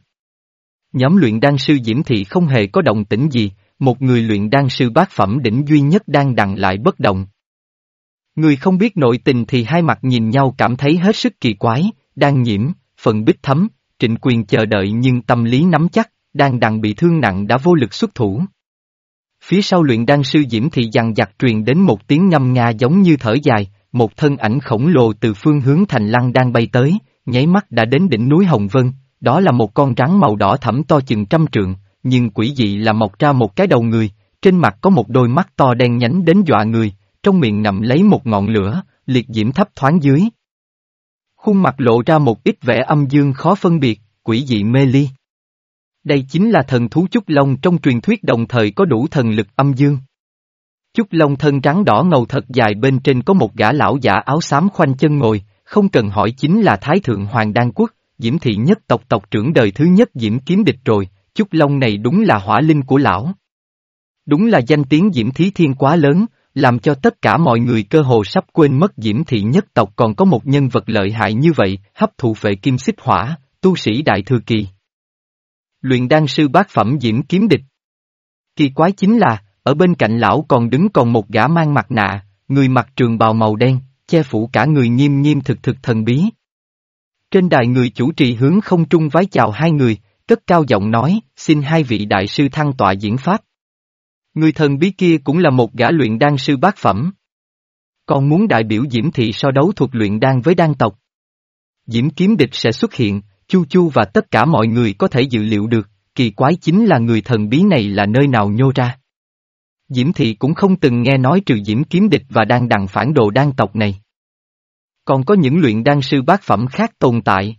Nhóm luyện đan sư Diễm Thị không hề có động tĩnh gì, một người luyện đan sư bát phẩm đỉnh duy nhất đang đằng lại bất động. Người không biết nội tình thì hai mặt nhìn nhau cảm thấy hết sức kỳ quái, đang nhiễm, phần bích thấm, trịnh quyền chờ đợi nhưng tâm lý nắm chắc, đang đằng bị thương nặng đã vô lực xuất thủ. Phía sau luyện đan sư Diễm Thị dằn giặc truyền đến một tiếng ngâm nga giống như thở dài, một thân ảnh khổng lồ từ phương hướng thành lăng đang bay tới, nháy mắt đã đến đỉnh núi Hồng Vân, đó là một con rắn màu đỏ thẫm to chừng trăm trượng, nhưng quỷ dị là mọc ra một cái đầu người, trên mặt có một đôi mắt to đen nhánh đến dọa người, trong miệng nằm lấy một ngọn lửa, liệt diễm thấp thoáng dưới. Khuôn mặt lộ ra một ít vẻ âm dương khó phân biệt, quỷ dị mê ly. Đây chính là thần thú Trúc Long trong truyền thuyết đồng thời có đủ thần lực âm dương. Trúc Long thân trắng đỏ ngầu thật dài bên trên có một gã lão giả áo xám khoanh chân ngồi, không cần hỏi chính là Thái Thượng Hoàng Đan Quốc, Diễm Thị nhất tộc tộc trưởng đời thứ nhất Diễm Kiếm Địch rồi, Trúc Long này đúng là hỏa linh của lão. Đúng là danh tiếng Diễm Thí Thiên quá lớn, làm cho tất cả mọi người cơ hồ sắp quên mất Diễm Thị nhất tộc còn có một nhân vật lợi hại như vậy, hấp thụ vệ kim xích hỏa, tu sĩ Đại Thừa Kỳ. Luyện đan sư bát phẩm Diễm Kiếm Địch. Kỳ quái chính là, ở bên cạnh lão còn đứng còn một gã mang mặt nạ, người mặc trường bào màu đen, che phủ cả người nghiêm nghiêm thực thực thần bí. Trên đài người chủ trì hướng không trung vái chào hai người, cất cao giọng nói, xin hai vị đại sư thăng tọa diễn pháp. Người thần bí kia cũng là một gã luyện đan sư bát phẩm. Còn muốn đại biểu Diễm Thị so đấu thuộc luyện đan với đan tộc. Diễm kiếm địch sẽ xuất hiện, Chu Chu và tất cả mọi người có thể dự liệu được, kỳ quái chính là người thần bí này là nơi nào nhô ra. Diễm Thị cũng không từng nghe nói trừ Diễm kiếm địch và đang đằng phản đồ đan tộc này. Còn có những luyện đan sư bát phẩm khác tồn tại.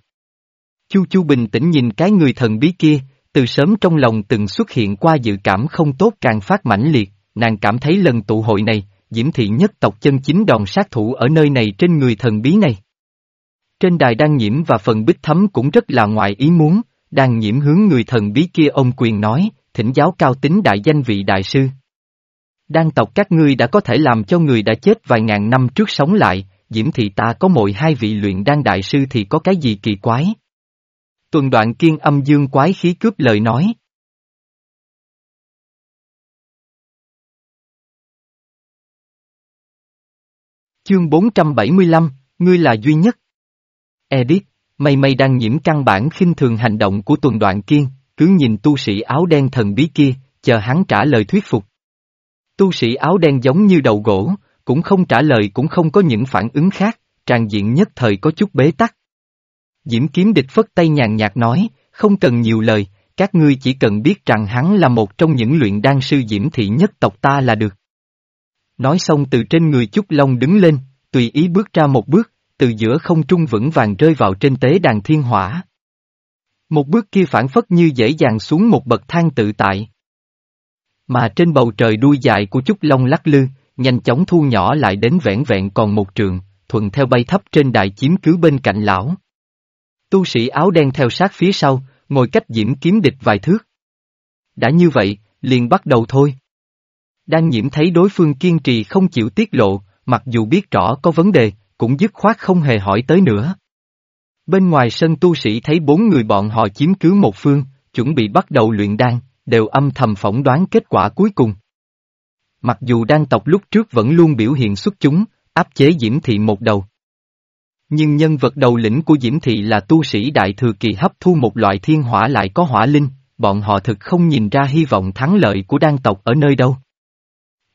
Chu Chu bình tĩnh nhìn cái người thần bí kia, từ sớm trong lòng từng xuất hiện qua dự cảm không tốt càng phát mãnh liệt, nàng cảm thấy lần tụ hội này, Diễm Thị nhất tộc chân chính đòn sát thủ ở nơi này trên người thần bí này. Trên đài đan nhiễm và phần bích thấm cũng rất là ngoại ý muốn, đan nhiễm hướng người thần bí kia ông quyền nói, thỉnh giáo cao tính đại danh vị đại sư. Đan tộc các ngươi đã có thể làm cho người đã chết vài ngàn năm trước sống lại, Diễm Thị ta có mỗi hai vị luyện đan đại sư thì có cái gì kỳ quái. Tuần đoạn kiên âm dương quái khí cướp lời nói. Chương 475, ngươi là duy nhất. Edit, mây mây đang nhiễm căn bản khinh thường hành động của tuần đoạn kiên, cứ nhìn tu sĩ áo đen thần bí kia, chờ hắn trả lời thuyết phục. Tu sĩ áo đen giống như đầu gỗ, cũng không trả lời cũng không có những phản ứng khác, tràn diện nhất thời có chút bế tắc. Diễm kiếm địch phất tay nhàn nhạt nói, không cần nhiều lời, các ngươi chỉ cần biết rằng hắn là một trong những luyện đan sư diễm thị nhất tộc ta là được. Nói xong từ trên người Trúc Long đứng lên, tùy ý bước ra một bước, từ giữa không trung vững vàng rơi vào trên tế đàn thiên hỏa. Một bước kia phản phất như dễ dàng xuống một bậc thang tự tại. Mà trên bầu trời đuôi dài của Trúc Long lắc lư, nhanh chóng thu nhỏ lại đến vẹn vẹn còn một trường, thuận theo bay thấp trên đại chiếm cứ bên cạnh lão. Tu sĩ áo đen theo sát phía sau, ngồi cách diễm kiếm địch vài thước. Đã như vậy, liền bắt đầu thôi. Đang nhiễm thấy đối phương kiên trì không chịu tiết lộ, mặc dù biết rõ có vấn đề, cũng dứt khoát không hề hỏi tới nữa. Bên ngoài sân tu sĩ thấy bốn người bọn họ chiếm cứ một phương, chuẩn bị bắt đầu luyện đan, đều âm thầm phỏng đoán kết quả cuối cùng. Mặc dù đan tộc lúc trước vẫn luôn biểu hiện xuất chúng, áp chế Diễm Thị một đầu. Nhưng nhân vật đầu lĩnh của Diễm Thị là tu sĩ Đại Thừa Kỳ hấp thu một loại thiên hỏa lại có hỏa linh, bọn họ thực không nhìn ra hy vọng thắng lợi của đan tộc ở nơi đâu.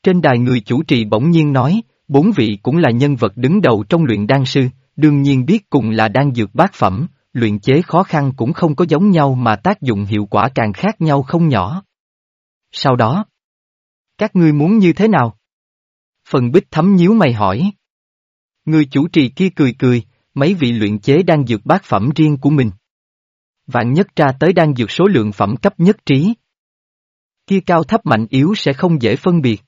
Trên đài người chủ trì bỗng nhiên nói, bốn vị cũng là nhân vật đứng đầu trong luyện đan sư, đương nhiên biết cùng là đan dược bát phẩm, luyện chế khó khăn cũng không có giống nhau mà tác dụng hiệu quả càng khác nhau không nhỏ. Sau đó, các ngươi muốn như thế nào? Phần bích thấm nhíu mày hỏi. Người chủ trì kia cười cười, mấy vị luyện chế đang dược bát phẩm riêng của mình. Vạn nhất ra tới đang dược số lượng phẩm cấp nhất trí. Kia cao thấp mạnh yếu sẽ không dễ phân biệt.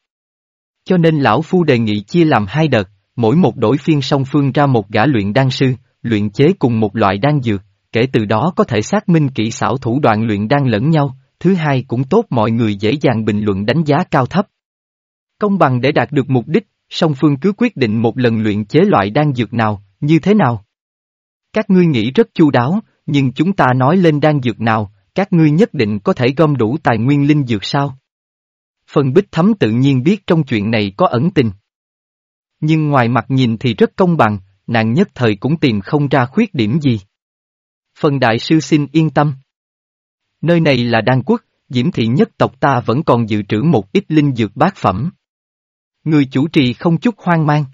Cho nên lão phu đề nghị chia làm hai đợt, mỗi một đổi phiên song phương ra một gã luyện đan sư, luyện chế cùng một loại đan dược, kể từ đó có thể xác minh kỹ xảo thủ đoạn luyện đan lẫn nhau, thứ hai cũng tốt mọi người dễ dàng bình luận đánh giá cao thấp. Công bằng để đạt được mục đích, song phương cứ quyết định một lần luyện chế loại đan dược nào, như thế nào. Các ngươi nghĩ rất chu đáo, nhưng chúng ta nói lên đan dược nào, các ngươi nhất định có thể gom đủ tài nguyên linh dược sao? Phần bích thấm tự nhiên biết trong chuyện này có ẩn tình. Nhưng ngoài mặt nhìn thì rất công bằng, nàng nhất thời cũng tìm không ra khuyết điểm gì. Phần đại sư xin yên tâm. Nơi này là đan quốc, diễm thị nhất tộc ta vẫn còn dự trữ một ít linh dược bát phẩm. Người chủ trì không chút hoang mang.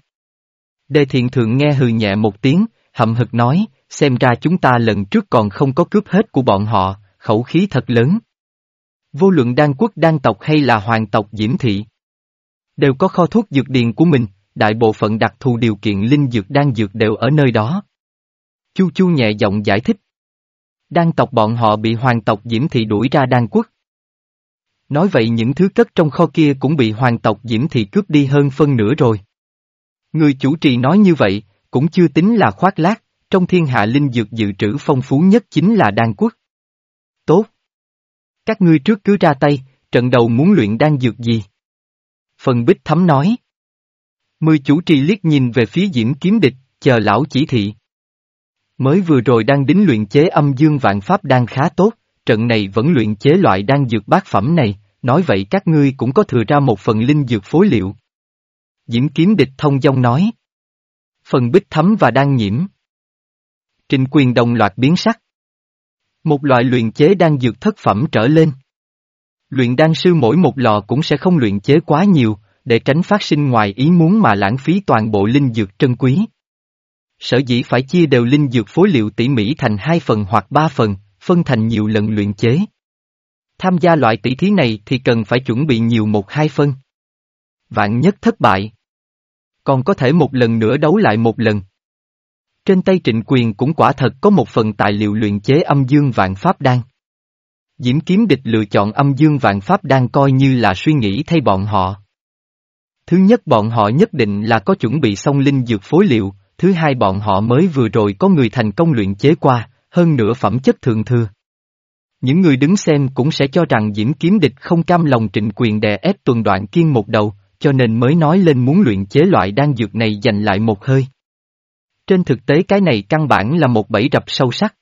Đề thiện thượng nghe hừ nhẹ một tiếng, hậm hực nói, xem ra chúng ta lần trước còn không có cướp hết của bọn họ, khẩu khí thật lớn. Vô luận đan quốc đan tộc hay là hoàng tộc diễm thị. Đều có kho thuốc dược điền của mình, đại bộ phận đặc thù điều kiện linh dược đang dược đều ở nơi đó. Chu Chu nhẹ giọng giải thích. Đan tộc bọn họ bị hoàng tộc Diễm Thị đuổi ra đan quốc. Nói vậy những thứ cất trong kho kia cũng bị hoàng tộc Diễm Thị cướp đi hơn phân nửa rồi. Người chủ trì nói như vậy, cũng chưa tính là khoác lác, trong thiên hạ linh dược dự trữ phong phú nhất chính là đan quốc. Tốt. Các ngươi trước cứ ra tay, trận đầu muốn luyện đan dược gì? Phần bích thấm nói. Mười chủ trì liếc nhìn về phía diễm kiếm địch, chờ lão chỉ thị. Mới vừa rồi đang đính luyện chế âm dương vạn pháp đang khá tốt, trận này vẫn luyện chế loại đang dược bát phẩm này, nói vậy các ngươi cũng có thừa ra một phần linh dược phối liệu. Diễm kiếm địch thông dong nói. Phần bích thấm và đang nhiễm. Trình quyền đồng loạt biến sắc. Một loại luyện chế đang dược thất phẩm trở lên. Luyện đan sư mỗi một lò cũng sẽ không luyện chế quá nhiều, để tránh phát sinh ngoài ý muốn mà lãng phí toàn bộ linh dược trân quý. Sở dĩ phải chia đều linh dược phối liệu tỉ mỉ thành hai phần hoặc ba phần, phân thành nhiều lần luyện chế. Tham gia loại tỷ thí này thì cần phải chuẩn bị nhiều một hai phân. Vạn nhất thất bại. Còn có thể một lần nữa đấu lại một lần. Trên tay trịnh quyền cũng quả thật có một phần tài liệu luyện chế âm dương vạn pháp đan. Diễm kiếm địch lựa chọn âm dương vạn pháp đan coi như là suy nghĩ thay bọn họ. Thứ nhất bọn họ nhất định là có chuẩn bị xong linh dược phối liệu, thứ hai bọn họ mới vừa rồi có người thành công luyện chế qua, hơn nữa phẩm chất thường thừa. Những người đứng xem cũng sẽ cho rằng Diễm Kiếm Địch không cam lòng trịnh quyền đè ép tuần đoạn kiên một đầu, cho nên mới nói lên muốn luyện chế loại đan dược này giành lại một hơi. Trên thực tế cái này căn bản là một bẫy rập sâu sắc.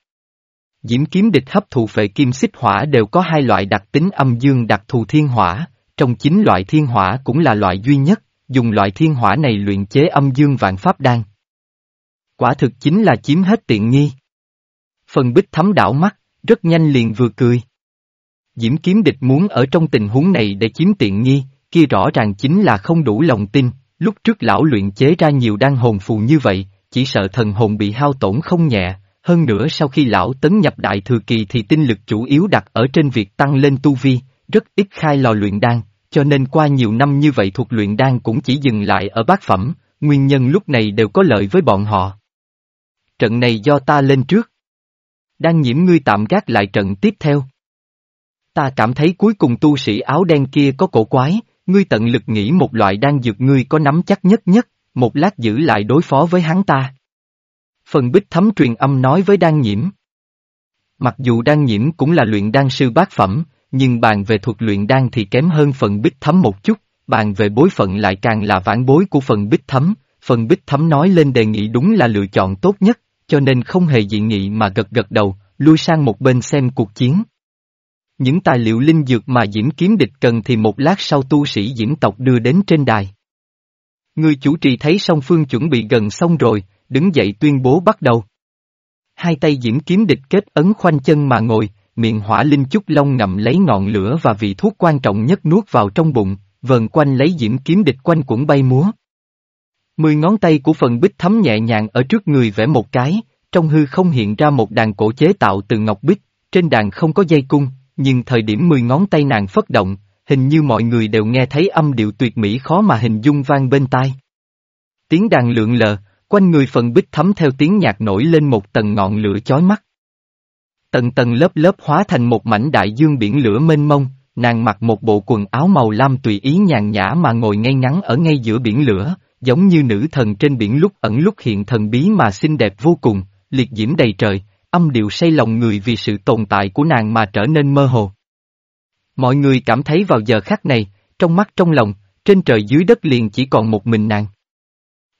Diễm kiếm địch hấp thụ phệ kim xích hỏa đều có hai loại đặc tính âm dương đặc thù thiên hỏa, trong chính loại thiên hỏa cũng là loại duy nhất, dùng loại thiên hỏa này luyện chế âm dương vạn pháp đan. Quả thực chính là chiếm hết tiện nghi. Phần bích thấm đảo mắt, rất nhanh liền vừa cười. Diễm kiếm địch muốn ở trong tình huống này để chiếm tiện nghi, kia rõ ràng chính là không đủ lòng tin, lúc trước lão luyện chế ra nhiều đan hồn phù như vậy, chỉ sợ thần hồn bị hao tổn không nhẹ, hơn nữa sau khi lão tấn nhập đại thừa kỳ thì tinh lực chủ yếu đặt ở trên việc tăng lên tu vi, rất ít khai lò luyện đan, cho nên qua nhiều năm như vậy thuộc luyện đan cũng chỉ dừng lại ở bát phẩm, nguyên nhân lúc này đều có lợi với bọn họ. Trận này do ta lên trước. Đang nhiễm ngươi tạm gác lại trận tiếp theo. Ta cảm thấy cuối cùng tu sĩ áo đen kia có cổ quái, ngươi tận lực nghĩ một loại đan dược ngươi có nắm chắc nhất nhất, một lát giữ lại đối phó với hắn ta. Phần bích thấm truyền âm nói với đan nhiễm. Mặc dù đan nhiễm cũng là luyện đan sư bát phẩm, nhưng bàn về thuật luyện đan thì kém hơn phần bích thấm một chút, bàn về bối phận lại càng là vãn bối của phần bích thấm, phần bích thấm nói lên đề nghị đúng là lựa chọn tốt nhất, cho nên không hề dị nghị mà gật gật đầu, lui sang một bên xem cuộc chiến. Những tài liệu linh dược mà Diễm Kiếm Địch cần thì một lát sau tu sĩ Diễm tộc đưa đến trên đài. Người chủ trì thấy song phương chuẩn bị gần xong rồi, đứng dậy tuyên bố bắt đầu. Hai tay Diễm Kiếm Địch kết ấn khoanh chân mà ngồi, miệng hỏa linh chúc long ngậm lấy ngọn lửa và vị thuốc quan trọng nhất nuốt vào trong bụng, vờn quanh lấy Diễm Kiếm Địch quanh cũng bay múa. Mười ngón tay của phần bích thấm nhẹ nhàng ở trước người vẽ một cái, trong hư không hiện ra một đàn cổ chế tạo từ ngọc bích, trên đàn không có dây cung, nhưng thời điểm mười ngón tay nàng phất động, hình như mọi người đều nghe thấy âm điệu tuyệt mỹ khó mà hình dung vang bên tai. Tiếng đàn lượn lờ, quanh người phần bích thấm theo tiếng nhạc nổi lên một tầng ngọn lửa chói mắt. Tầng tầng lớp lớp hóa thành một mảnh đại dương biển lửa mênh mông, nàng mặc một bộ quần áo màu lam tùy ý nhàn nhã mà ngồi ngay ngắn ở ngay giữa biển lửa, giống như nữ thần trên biển lúc ẩn lúc hiện thần bí mà xinh đẹp vô cùng, liệt diễm đầy trời, âm điệu say lòng người vì sự tồn tại của nàng mà trở nên mơ hồ. Mọi người cảm thấy vào giờ khắc này, trong mắt trong lòng, trên trời dưới đất liền chỉ còn một mình nàng.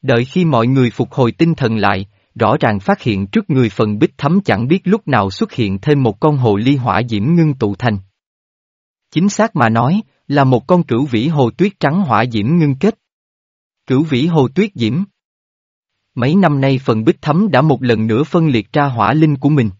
Đợi khi mọi người phục hồi tinh thần lại, rõ ràng phát hiện trước người phần bích thấm chẳng biết lúc nào xuất hiện thêm một con hồ ly hỏa diễm ngưng tụ thành. Chính xác mà nói, là một con cửu vĩ hồ tuyết trắng hỏa diễm ngưng kết. Cửu vĩ hồ tuyết diễm. Mấy năm nay phần bích thấm đã một lần nữa phân liệt ra hỏa linh của mình.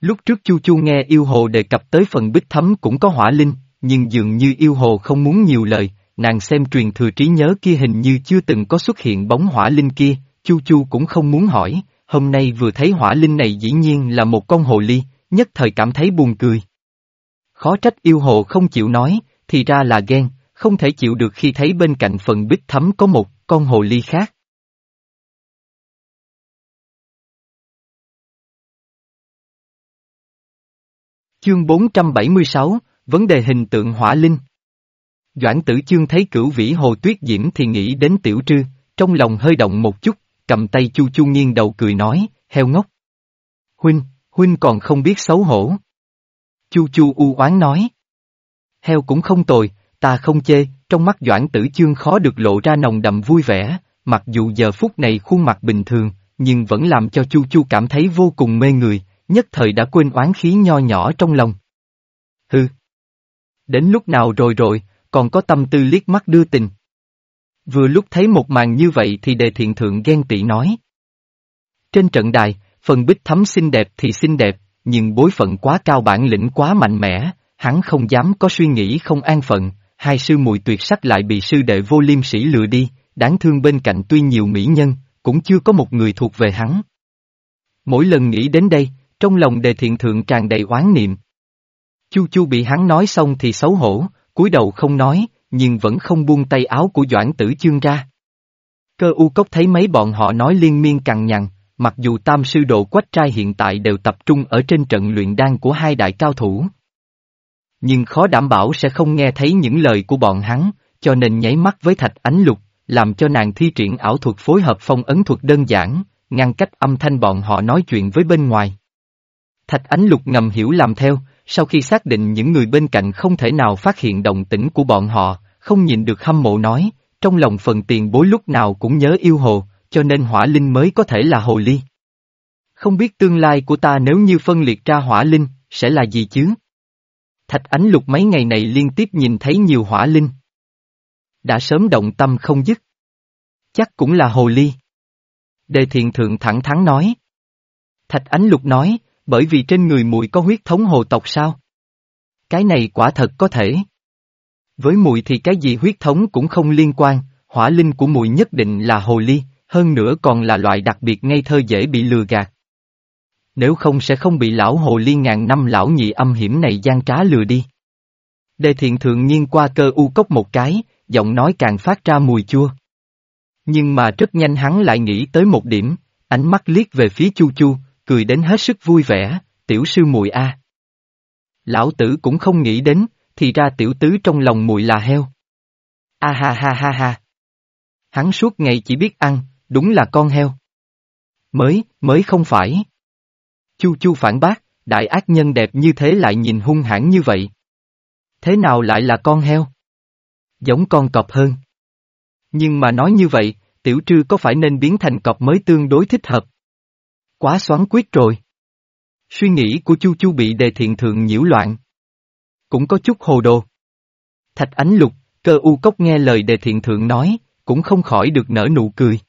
Lúc trước Chu Chu nghe yêu hồ đề cập tới phần bích thấm cũng có hỏa linh, nhưng dường như yêu hồ không muốn nhiều lời, nàng xem truyền thừa trí nhớ kia hình như chưa từng có xuất hiện bóng hỏa linh kia, Chu Chu cũng không muốn hỏi, hôm nay vừa thấy hỏa linh này dĩ nhiên là một con hồ ly, nhất thời cảm thấy buồn cười. Khó trách yêu hồ không chịu nói, thì ra là ghen, không thể chịu được khi thấy bên cạnh phần bích thấm có một con hồ ly khác. Chương 476, Vấn đề hình tượng hỏa linh Doãn tử chương thấy cửu vĩ hồ tuyết diễm thì nghĩ đến tiểu trư, trong lòng hơi động một chút, cầm tay chu chu nghiêng đầu cười nói, heo ngốc. Huynh, huynh còn không biết xấu hổ. Chu chu u oán nói. Heo cũng không tồi, ta không chê, trong mắt doãn tử chương khó được lộ ra nồng đậm vui vẻ, mặc dù giờ phút này khuôn mặt bình thường, nhưng vẫn làm cho chu chu cảm thấy vô cùng mê người, nhất thời đã quên oán khí nho nhỏ trong lòng. Hừ. Đến lúc nào rồi rồi, còn có tâm tư liếc mắt đưa tình. Vừa lúc thấy một màn như vậy thì đề thiện thượng ghen tị nói. Trên trận đài, phần bích thấm xinh đẹp thì xinh đẹp, nhưng bối phận quá cao bản lĩnh quá mạnh mẽ, hắn không dám có suy nghĩ không an phận, hai sư mùi tuyệt sắc lại bị sư đệ vô liêm sĩ lừa đi, đáng thương bên cạnh tuy nhiều mỹ nhân, cũng chưa có một người thuộc về hắn. Mỗi lần nghĩ đến đây, trong lòng đề thiện thượng tràn đầy oán niệm. Chu Chu bị hắn nói xong thì xấu hổ, cúi đầu không nói, nhưng vẫn không buông tay áo của Doãn Tử Chương ra. Cơ u cốc thấy mấy bọn họ nói liên miên cằn nhằn, mặc dù tam sư độ quách trai hiện tại đều tập trung ở trên trận luyện đan của hai đại cao thủ. Nhưng khó đảm bảo sẽ không nghe thấy những lời của bọn hắn, cho nên nháy mắt với thạch ánh lục, làm cho nàng thi triển ảo thuật phối hợp phong ấn thuật đơn giản, ngăn cách âm thanh bọn họ nói chuyện với bên ngoài. Thạch ánh lục ngầm hiểu làm theo, sau khi xác định những người bên cạnh không thể nào phát hiện động tĩnh của bọn họ, không nhìn được hâm mộ nói, trong lòng phần tiền bối lúc nào cũng nhớ yêu hồ, cho nên hỏa linh mới có thể là hồ ly. Không biết tương lai của ta nếu như phân liệt ra hỏa linh, sẽ là gì chứ? Thạch ánh lục mấy ngày này liên tiếp nhìn thấy nhiều hỏa linh. Đã sớm động tâm không dứt. Chắc cũng là hồ ly. Đề thiện thượng thẳng thắn nói. Thạch ánh lục nói, bởi vì trên người mùi có huyết thống hồ tộc sao? Cái này quả thật có thể. Với mùi thì cái gì huyết thống cũng không liên quan, hỏa linh của mùi nhất định là hồ ly, hơn nữa còn là loại đặc biệt ngây thơ dễ bị lừa gạt. Nếu không sẽ không bị lão hồ ly ngàn năm lão nhị âm hiểm này gian trá lừa đi. Đề thiện thượng nhiên qua cơ u cốc một cái, giọng nói càng phát ra mùi chua. Nhưng mà rất nhanh hắn lại nghĩ tới một điểm, ánh mắt liếc về phía chu chu, cười đến hết sức vui vẻ, tiểu sư muội a. Lão tử cũng không nghĩ đến, thì ra tiểu tứ trong lòng muội là heo. A ha ha ha ha. Hắn suốt ngày chỉ biết ăn, đúng là con heo. Mới, mới không phải. Chu chu phản bác, đại ác nhân đẹp như thế lại nhìn hung hãn như vậy. Thế nào lại là con heo? Giống con cọp hơn. Nhưng mà nói như vậy, tiểu trư có phải nên biến thành cọp mới tương đối thích hợp? Quá xoắn quyết rồi. Suy nghĩ của Chu Chu bị đề thiện thượng nhiễu loạn. Cũng có chút hồ đồ. Thạch ánh lục, cơ u cốc nghe lời đề thiện thượng nói, cũng không khỏi được nở nụ cười.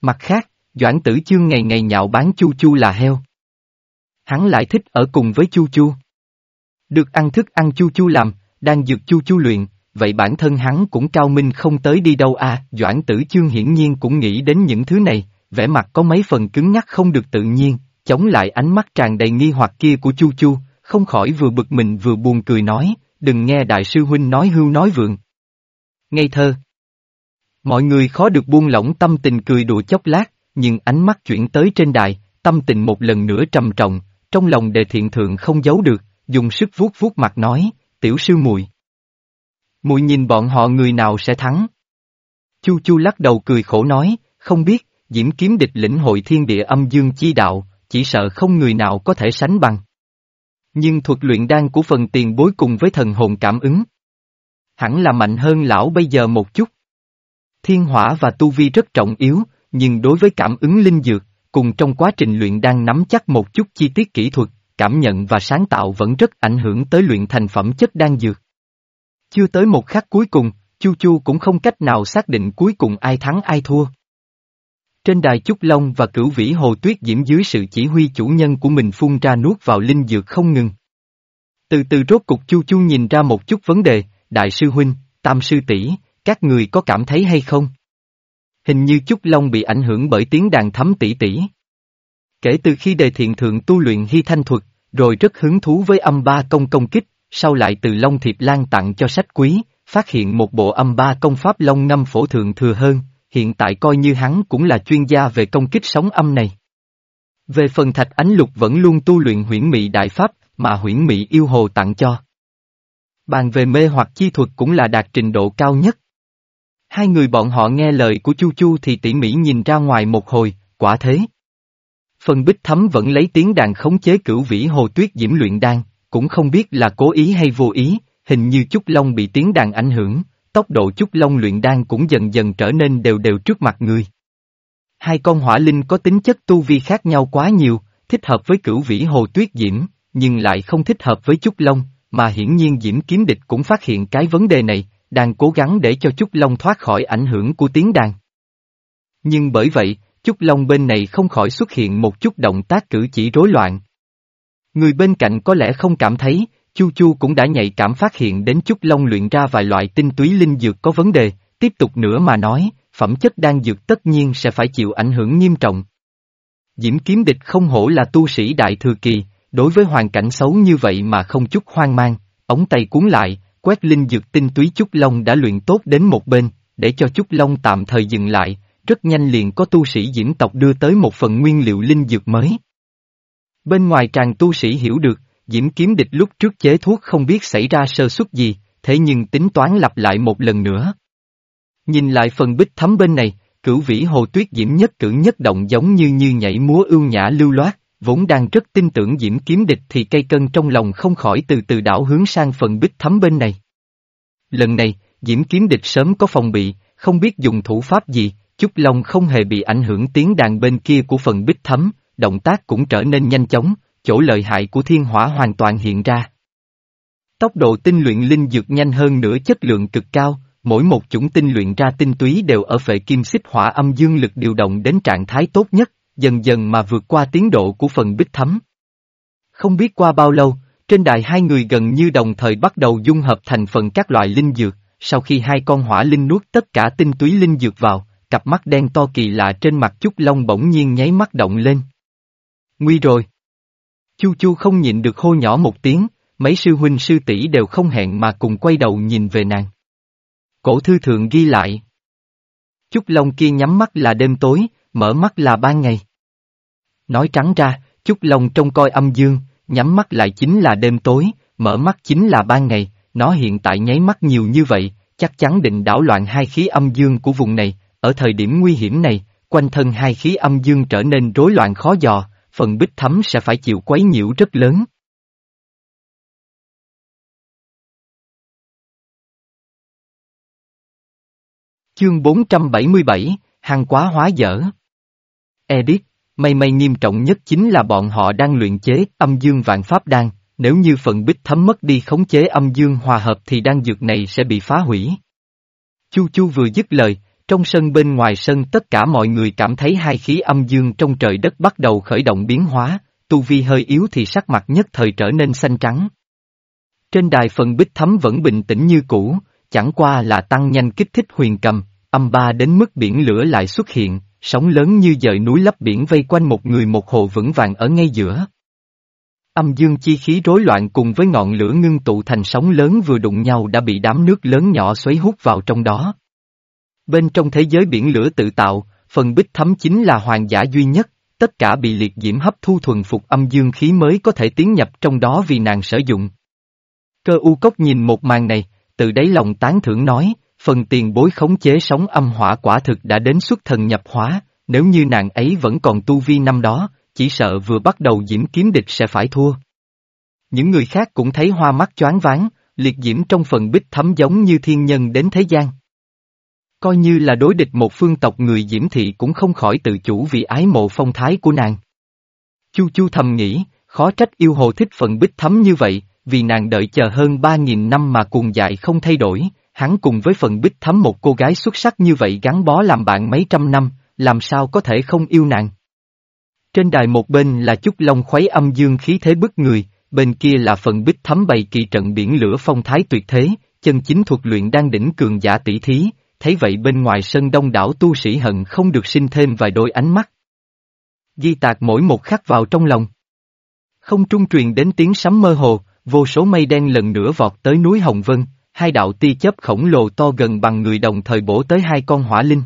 Mặt khác, Doãn tử chương ngày ngày nhạo bán Chu Chu là heo. Hắn lại thích ở cùng với Chu Chu. Được ăn thức ăn Chu Chu làm, đang dược Chu Chu luyện, vậy bản thân hắn cũng cao minh không tới đi đâu à, Doãn tử chương hiển nhiên cũng nghĩ đến những thứ này, vẻ mặt có mấy phần cứng nhắc không được tự nhiên, chống lại ánh mắt tràn đầy nghi hoặc kia của Chu Chu, không khỏi vừa bực mình vừa buồn cười nói, đừng nghe đại sư huynh nói hưu nói vượng. Ngây thơ. Mọi người khó được buông lỏng tâm tình cười đùa chốc lát, nhưng ánh mắt chuyển tới trên đài, tâm tình một lần nữa trầm trọng, trong lòng đề thiện thượng không giấu được, dùng sức vuốt vuốt mặt nói, tiểu sư muội Mùi nhìn bọn họ người nào sẽ thắng. Chu Chu lắc đầu cười khổ nói, không biết, diễm kiếm địch lĩnh hội thiên địa âm dương chi đạo, chỉ sợ không người nào có thể sánh bằng. Nhưng thuật luyện đan của phần tiền bối cùng với thần hồn cảm ứng. Hẳn là mạnh hơn lão bây giờ một chút. Thiên hỏa và tu vi rất trọng yếu, nhưng đối với cảm ứng linh dược, cùng trong quá trình luyện đan nắm chắc một chút chi tiết kỹ thuật, cảm nhận và sáng tạo vẫn rất ảnh hưởng tới luyện thành phẩm chất đan dược. Chưa tới một khắc cuối cùng, Chu Chu cũng không cách nào xác định cuối cùng ai thắng ai thua. Trên đài Trúc Long và cửu vĩ hồ tuyết diễm dưới sự chỉ huy chủ nhân của mình phun ra nuốt vào linh dược không ngừng. Từ từ rốt cục Chu Chu nhìn ra một chút vấn đề, Đại sư Huynh, Tam sư tỷ, các người có cảm thấy hay không? Hình như Trúc Long bị ảnh hưởng bởi tiếng đàn thấm tỷ tỷ. Kể từ khi đề thiện thượng tu luyện hy thanh thuật, rồi rất hứng thú với âm ba công công kích, sau lại từ Long Thiệp Lan tặng cho sách quý, phát hiện một bộ âm ba công pháp Long năm phổ thượng thừa hơn, hiện tại coi như hắn cũng là chuyên gia về công kích sóng âm này. Về phần thạch ánh lục vẫn luôn tu luyện huyễn mị đại pháp, mà huyễn mị yêu hồ tặng cho. Bàn về mê hoặc chi thuật cũng là đạt trình độ cao nhất. Hai người bọn họ nghe lời của Chu Chu thì tỉ mỉ nhìn ra ngoài một hồi, quả thế. Phần bích thấm vẫn lấy tiếng đàn khống chế cửu vĩ hồ tuyết diễm luyện đan, cũng không biết là cố ý hay vô ý, hình như Trúc Long bị tiếng đàn ảnh hưởng, tốc độ chút Long luyện đan cũng dần dần trở nên đều đều trước mặt người. Hai con hỏa linh có tính chất tu vi khác nhau quá nhiều, thích hợp với cửu vĩ hồ tuyết diễm, nhưng lại không thích hợp với chút Long, mà hiển nhiên Diễm Kiếm Địch cũng phát hiện cái vấn đề này, đang cố gắng để cho chút Long thoát khỏi ảnh hưởng của tiếng đàn. Nhưng bởi vậy, chút Long bên này không khỏi xuất hiện một chút động tác cử chỉ rối loạn. Người bên cạnh có lẽ không cảm thấy, Chu Chu cũng đã nhạy cảm phát hiện đến Trúc Long luyện ra vài loại tinh túy linh dược có vấn đề, tiếp tục nữa mà nói, phẩm chất đan dược tất nhiên sẽ phải chịu ảnh hưởng nghiêm trọng. Diễm kiếm địch không hổ là tu sĩ đại thừa kỳ, đối với hoàn cảnh xấu như vậy mà không chút hoang mang, ống tay cuốn lại, quét linh dược tinh túy Trúc Long đã luyện tốt đến một bên, để cho Trúc Long tạm thời dừng lại, rất nhanh liền có tu sĩ diễm tộc đưa tới một phần nguyên liệu linh dược mới. Bên ngoài tràng tu sĩ hiểu được, diễm kiếm địch lúc trước chế thuốc không biết xảy ra sơ suất gì, thế nhưng tính toán lặp lại một lần nữa. Nhìn lại phần bích thấm bên này, cửu vĩ hồ tuyết diễm nhất cử nhất động giống như như nhảy múa ưu nhã lưu loát, vốn đang rất tin tưởng diễm kiếm địch thì cây cân trong lòng không khỏi từ từ đảo hướng sang phần bích thấm bên này. Lần này, diễm kiếm địch sớm có phòng bị, không biết dùng thủ pháp gì, Chúc Long không hề bị ảnh hưởng tiếng đàn bên kia của phần bích thấm, động tác cũng trở nên nhanh chóng, chỗ lợi hại của thiên hỏa hoàn toàn hiện ra. Tốc độ tinh luyện linh dược nhanh hơn nữa chất lượng cực cao, mỗi một chủng tinh luyện ra tinh túy đều ở phệ kim xích hỏa âm dương lực điều động đến trạng thái tốt nhất, dần dần mà vượt qua tiến độ của phần bích thấm. Không biết qua bao lâu, trên đài hai người gần như đồng thời bắt đầu dung hợp thành phần các loại linh dược, sau khi hai con hỏa linh nuốt tất cả tinh túy linh dược vào, cặp mắt đen to kỳ lạ trên mặt Trúc Long bỗng nhiên nháy mắt động lên. Nguy rồi! Chu Chu không nhịn được hô nhỏ một tiếng, mấy sư huynh sư tỷ đều không hẹn mà cùng quay đầu nhìn về nàng. Cổ thư thượng ghi lại. chúc Long kia nhắm mắt là đêm tối, mở mắt là ban ngày. Nói trắng ra, chúc Long trông coi âm dương, nhắm mắt lại chính là đêm tối, mở mắt chính là ban ngày, nó hiện tại nháy mắt nhiều như vậy, chắc chắn định đảo loạn hai khí âm dương của vùng này, ở thời điểm nguy hiểm này, quanh thân hai khí âm dương trở nên rối loạn khó dò, phần bích thấm sẽ phải chịu quấy nhiễu rất lớn. Chương 477, Hàng quá hóa dở Edit, may may nghiêm trọng nhất chính là bọn họ đang luyện chế âm dương vạn pháp đan, nếu như phần bích thấm mất đi khống chế âm dương hòa hợp thì đan dược này sẽ bị phá hủy. Chu Chu vừa dứt lời, trong sân bên ngoài sân tất cả mọi người cảm thấy hai khí âm dương trong trời đất bắt đầu khởi động biến hóa, tu vi hơi yếu thì sắc mặt nhất thời trở nên xanh trắng. Trên đài phần bích thấm vẫn bình tĩnh như cũ, chẳng qua là tăng nhanh kích thích huyền cầm, âm ba đến mức biển lửa lại xuất hiện, sóng lớn như dời núi lấp biển vây quanh một người một hồ vững vàng ở ngay giữa. Âm dương chi khí rối loạn cùng với ngọn lửa ngưng tụ thành sóng lớn vừa đụng nhau đã bị đám nước lớn nhỏ xoáy hút vào trong đó. Bên trong thế giới biển lửa tự tạo, phần bích thấm chính là hoàng giả duy nhất, tất cả bị liệt diễm hấp thu thuần phục âm dương khí mới có thể tiến nhập trong đó vì nàng sử dụng. Cơ u cốc nhìn một màn này, từ đáy lòng tán thưởng nói, phần tiền bối khống chế sóng âm hỏa quả thực đã đến xuất thần nhập hóa, nếu như nàng ấy vẫn còn tu vi năm đó, chỉ sợ vừa bắt đầu diễm kiếm địch sẽ phải thua. Những người khác cũng thấy hoa mắt choáng váng, liệt diễm trong phần bích thấm giống như thiên nhân đến thế gian. Coi như là đối địch một phương tộc người diễm thị cũng không khỏi tự chủ vì ái mộ phong thái của nàng. Chu chu thầm nghĩ, khó trách yêu hồ thích phần bích thấm như vậy, vì nàng đợi chờ hơn ba nghìn năm mà cuồng dại không thay đổi, hắn cùng với phần bích thấm một cô gái xuất sắc như vậy gắn bó làm bạn mấy trăm năm, làm sao có thể không yêu nàng. Trên đài một bên là chút long khuấy âm dương khí thế bức người, bên kia là phần bích thấm bày kỳ trận biển lửa phong thái tuyệt thế, chân chính thuật luyện đang đỉnh cường giả tỷ thí, thấy vậy bên ngoài sân đông đảo tu sĩ hận không được sinh thêm vài đôi ánh mắt. Di tạc mỗi một khắc vào trong lòng. Không trung truyền đến tiếng sấm mơ hồ, vô số mây đen lần nữa vọt tới núi Hồng Vân, hai đạo tia chớp khổng lồ to gần bằng người đồng thời bổ tới hai con hỏa linh.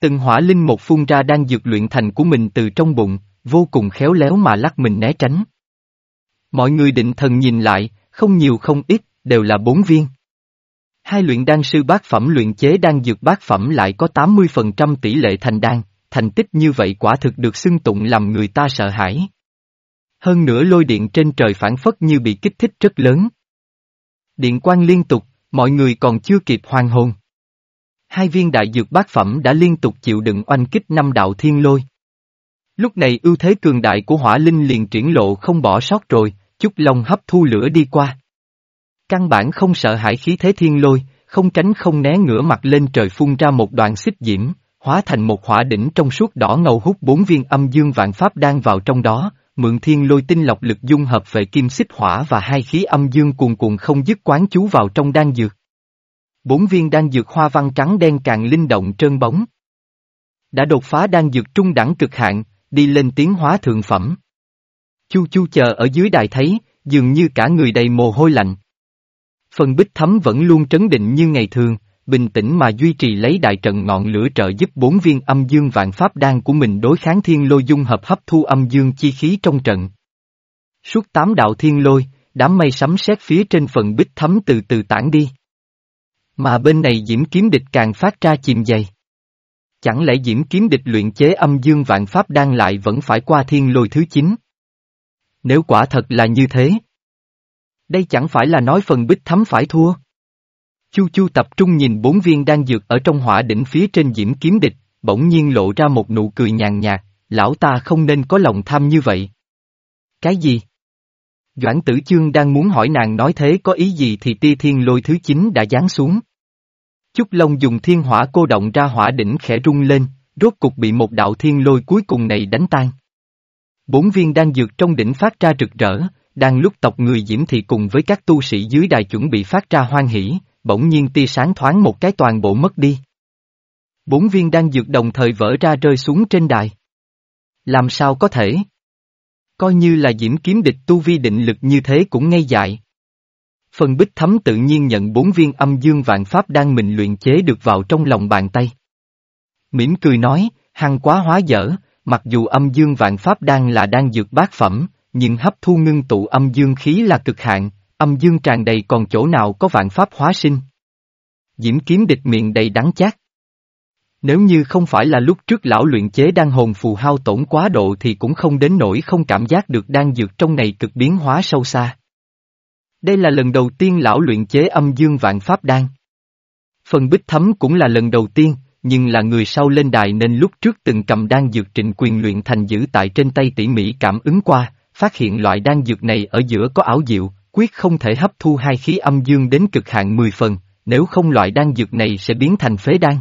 Từng hỏa linh một phun ra đang dược luyện thành của mình từ trong bụng, vô cùng khéo léo mà lắc mình né tránh. Mọi người định thần nhìn lại, không nhiều không ít, đều là bốn viên. Hai luyện đan sư bát phẩm luyện chế đan dược bát phẩm lại có 80% tỷ lệ thành đan, thành tích như vậy quả thực được xưng tụng làm người ta sợ hãi. Hơn nữa lôi điện trên trời phản phất như bị kích thích rất lớn. Điện quang liên tục, mọi người còn chưa kịp hoàn hồn. Hai viên đại dược bát phẩm đã liên tục chịu đựng oanh kích năm đạo thiên lôi. Lúc này ưu thế cường đại của hỏa linh liền triển lộ không bỏ sót rồi, chút lòng hấp thu lửa đi qua. Căn bản không sợ hãi khí thế thiên lôi, không tránh không né ngửa mặt lên trời phun ra một đoạn xích diễm, hóa thành một hỏa đỉnh trong suốt đỏ ngầu hút bốn viên âm dương vạn pháp đang vào trong đó, mượn thiên lôi tinh lọc lực dung hợp về kim xích hỏa và hai khí âm dương cuồn cuộn không dứt quán chú vào trong đan dược. Bốn viên đan dược hoa văn trắng đen càng linh động trơn bóng. Đã đột phá đan dược trung đẳng cực hạn, đi lên tiến hóa thượng phẩm. Chu chu chờ ở dưới đài thấy, dường như cả người đầy mồ hôi lạnh. Phần bích thấm vẫn luôn trấn định như ngày thường, bình tĩnh mà duy trì lấy đại trận ngọn lửa trợ giúp bốn viên âm dương vạn pháp đan của mình đối kháng thiên lôi dung hợp hấp thu âm dương chi khí trong trận. Suốt tám đạo thiên lôi, đám mây sấm sét phía trên phần bích thấm từ từ tản đi. Mà bên này diễm kiếm địch càng phát ra chìm dày. Chẳng lẽ diễm kiếm địch luyện chế âm dương vạn pháp đan lại vẫn phải qua thiên lôi thứ chín? Nếu quả thật là như thế. Đây chẳng phải là nói phần bích thấm phải thua. Chu Chu tập trung nhìn bốn viên đan dược ở trong hỏa đỉnh phía trên diễm kiếm địch, bỗng nhiên lộ ra một nụ cười nhàn nhạt, lão ta không nên có lòng tham như vậy. Cái gì? Doãn tử chương đang muốn hỏi nàng nói thế có ý gì thì tia thiên lôi thứ chín đã giáng xuống. Chúc Long dùng thiên hỏa cô động ra hỏa đỉnh khẽ rung lên, rốt cục bị một đạo thiên lôi cuối cùng này đánh tan. Bốn viên đan dược trong đỉnh phát ra rực rỡ, đang lúc tộc người diễm thị cùng với các tu sĩ dưới đài chuẩn bị phát ra hoan hỷ, bỗng nhiên tia sáng thoáng một cái toàn bộ mất đi. Bốn viên đan dược đồng thời vỡ ra rơi xuống trên đài. Làm sao có thể? Coi như là diễm kiếm địch tu vi định lực như thế cũng ngây dại. Phần bích thấm tự nhiên nhận bốn viên âm dương vạn pháp đang mình luyện chế được vào trong lòng bàn tay. Mỉm cười nói, hăng quá hóa dở, mặc dù âm dương vạn pháp đang là đan dược bát phẩm, nhưng hấp thu ngưng tụ âm dương khí là cực hạn, âm dương tràn đầy còn chỗ nào có vạn pháp hóa sinh. Diễm kiếm địch miệng đầy đắng chát. Nếu như không phải là lúc trước lão luyện chế đang hồn phù hao tổn quá độ thì cũng không đến nỗi không cảm giác được đang dược trong này cực biến hóa sâu xa. Đây là lần đầu tiên lão luyện chế âm dương vạn pháp đan. Phần bích thấm cũng là lần đầu tiên, nhưng là người sau lên đài nên lúc trước từng cầm đan dược trịnh quyền luyện thành giữ tại trên tay tỉ mỉ cảm ứng qua, phát hiện loại đan dược này ở giữa có ảo diệu, quyết không thể hấp thu hai khí âm dương đến cực hạn 10 phần, nếu không loại đan dược này sẽ biến thành phế đan.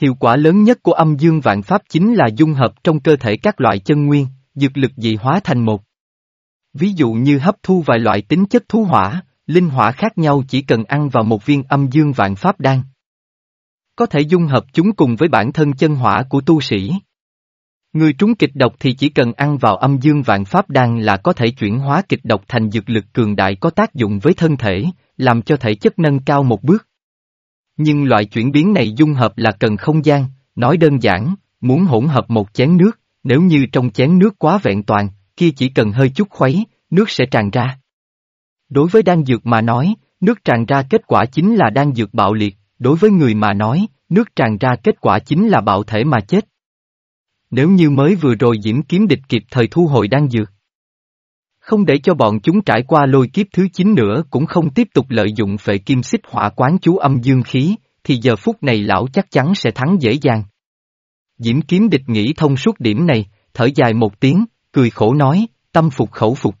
Hiệu quả lớn nhất của âm dương vạn pháp chính là dung hợp trong cơ thể các loại chân nguyên, dược lực dị hóa thành một. Ví dụ như hấp thu vài loại tính chất thú hỏa, linh hỏa khác nhau chỉ cần ăn vào một viên âm dương vạn pháp đan. Có thể dung hợp chúng cùng với bản thân chân hỏa của tu sĩ. Người trúng kịch độc thì chỉ cần ăn vào âm dương vạn pháp đan là có thể chuyển hóa kịch độc thành dược lực cường đại có tác dụng với thân thể, làm cho thể chất nâng cao một bước. Nhưng loại chuyển biến này dung hợp là cần không gian, nói đơn giản, muốn hỗn hợp một chén nước, nếu như trong chén nước quá vẹn toàn, kia chỉ cần hơi chút khuấy, nước sẽ tràn ra. Đối với đan dược mà nói, nước tràn ra kết quả chính là đan dược bạo liệt, đối với người mà nói, nước tràn ra kết quả chính là bạo thể mà chết. Nếu như mới vừa rồi diễm kiếm địch kịp thời thu hồi đan dược. Không để cho bọn chúng trải qua lôi kiếp thứ 9 nữa cũng không tiếp tục lợi dụng phệ kim xích hỏa quán chú âm dương khí, thì giờ phút này lão chắc chắn sẽ thắng dễ dàng. Diễm kiếm địch nghĩ thông suốt điểm này, thở dài một tiếng, cười khổ nói, tâm phục khẩu phục.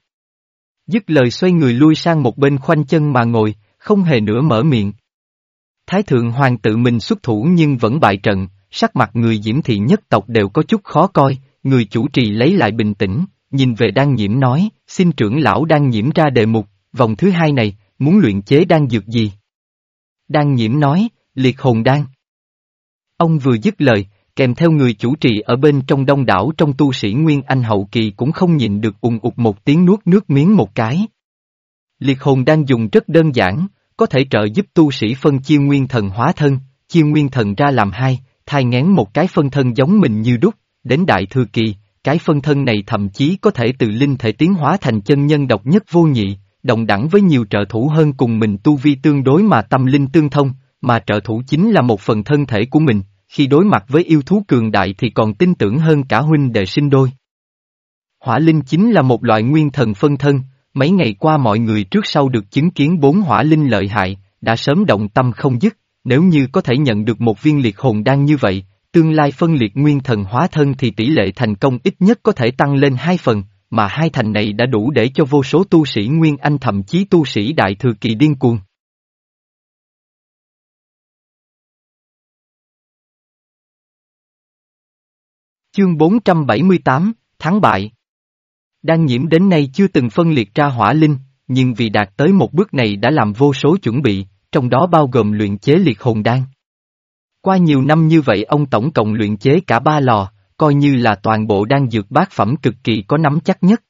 Dứt lời xoay người lui sang một bên khoanh chân mà ngồi, không hề nữa mở miệng. Thái thượng hoàng tự mình xuất thủ nhưng vẫn bại trận, sắc mặt người diễm thị nhất tộc đều có chút khó coi, người chủ trì lấy lại bình tĩnh, nhìn về đan nhiễm nói, xin trưởng lão đan nhiễm ra đề mục, vòng thứ hai này, muốn luyện chế đan dược gì? Đan nhiễm nói, liệt hồn đan. Ông vừa dứt lời, kèm theo người chủ trì ở bên trong đông đảo trong tu sĩ Nguyên Anh hậu kỳ cũng không nhịn được ùng ụt một tiếng nuốt nước miếng một cái. Liệt hồn đang dùng rất đơn giản, có thể trợ giúp tu sĩ phân chia nguyên thần hóa thân, chia nguyên thần ra làm hai, thai ngén một cái phân thân giống mình như đúc, đến đại thừa kỳ, cái phân thân này thậm chí có thể từ linh thể tiến hóa thành chân nhân độc nhất vô nhị, đồng đẳng với nhiều trợ thủ hơn cùng mình tu vi tương đối mà tâm linh tương thông, mà trợ thủ chính là một phần thân thể của mình, khi đối mặt với yêu thú cường đại thì còn tin tưởng hơn cả huynh đệ sinh đôi. Hỏa linh chính là một loại nguyên thần phân thân, mấy ngày qua mọi người trước sau được chứng kiến bốn hỏa linh lợi hại, đã sớm động tâm không dứt, nếu như có thể nhận được một viên liệt hồn đan như vậy, tương lai phân liệt nguyên thần hóa thân thì tỷ lệ thành công ít nhất có thể tăng lên hai phần, mà hai thành này đã đủ để cho vô số tu sĩ Nguyên Anh thậm chí tu sĩ Đại Thừa Kỳ điên cuồng. Chương 478, Thắng bại Đan nhiễm đến nay chưa từng phân liệt ra hỏa linh, nhưng vì đạt tới một bước này đã làm vô số chuẩn bị, trong đó bao gồm luyện chế liệt hồn đan. Qua nhiều năm như vậy ông tổng cộng luyện chế cả ba lò, coi như là toàn bộ đan dược bát phẩm cực kỳ có nắm chắc nhất.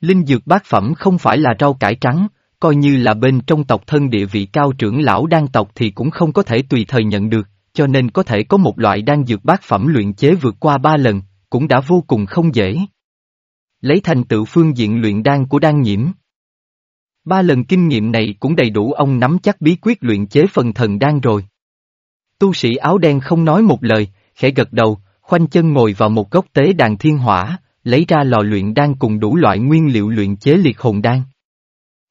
Linh dược bát phẩm không phải là rau cải trắng, coi như là bên trong tộc thân địa vị cao trưởng lão đan tộc thì cũng không có thể tùy thời nhận được, cho nên có thể có một loại đan dược bát phẩm luyện chế vượt qua ba lần, cũng đã vô cùng không dễ. Lấy thành tựu phương diện luyện đan của đan nhiễm. Ba lần kinh nghiệm này cũng đầy đủ ông nắm chắc bí quyết luyện chế phần thần đan rồi. Tu sĩ áo đen không nói một lời, khẽ gật đầu, khoanh chân ngồi vào một gốc tế đàn thiên hỏa, lấy ra lò luyện đan cùng đủ loại nguyên liệu luyện chế liệt hồn đan.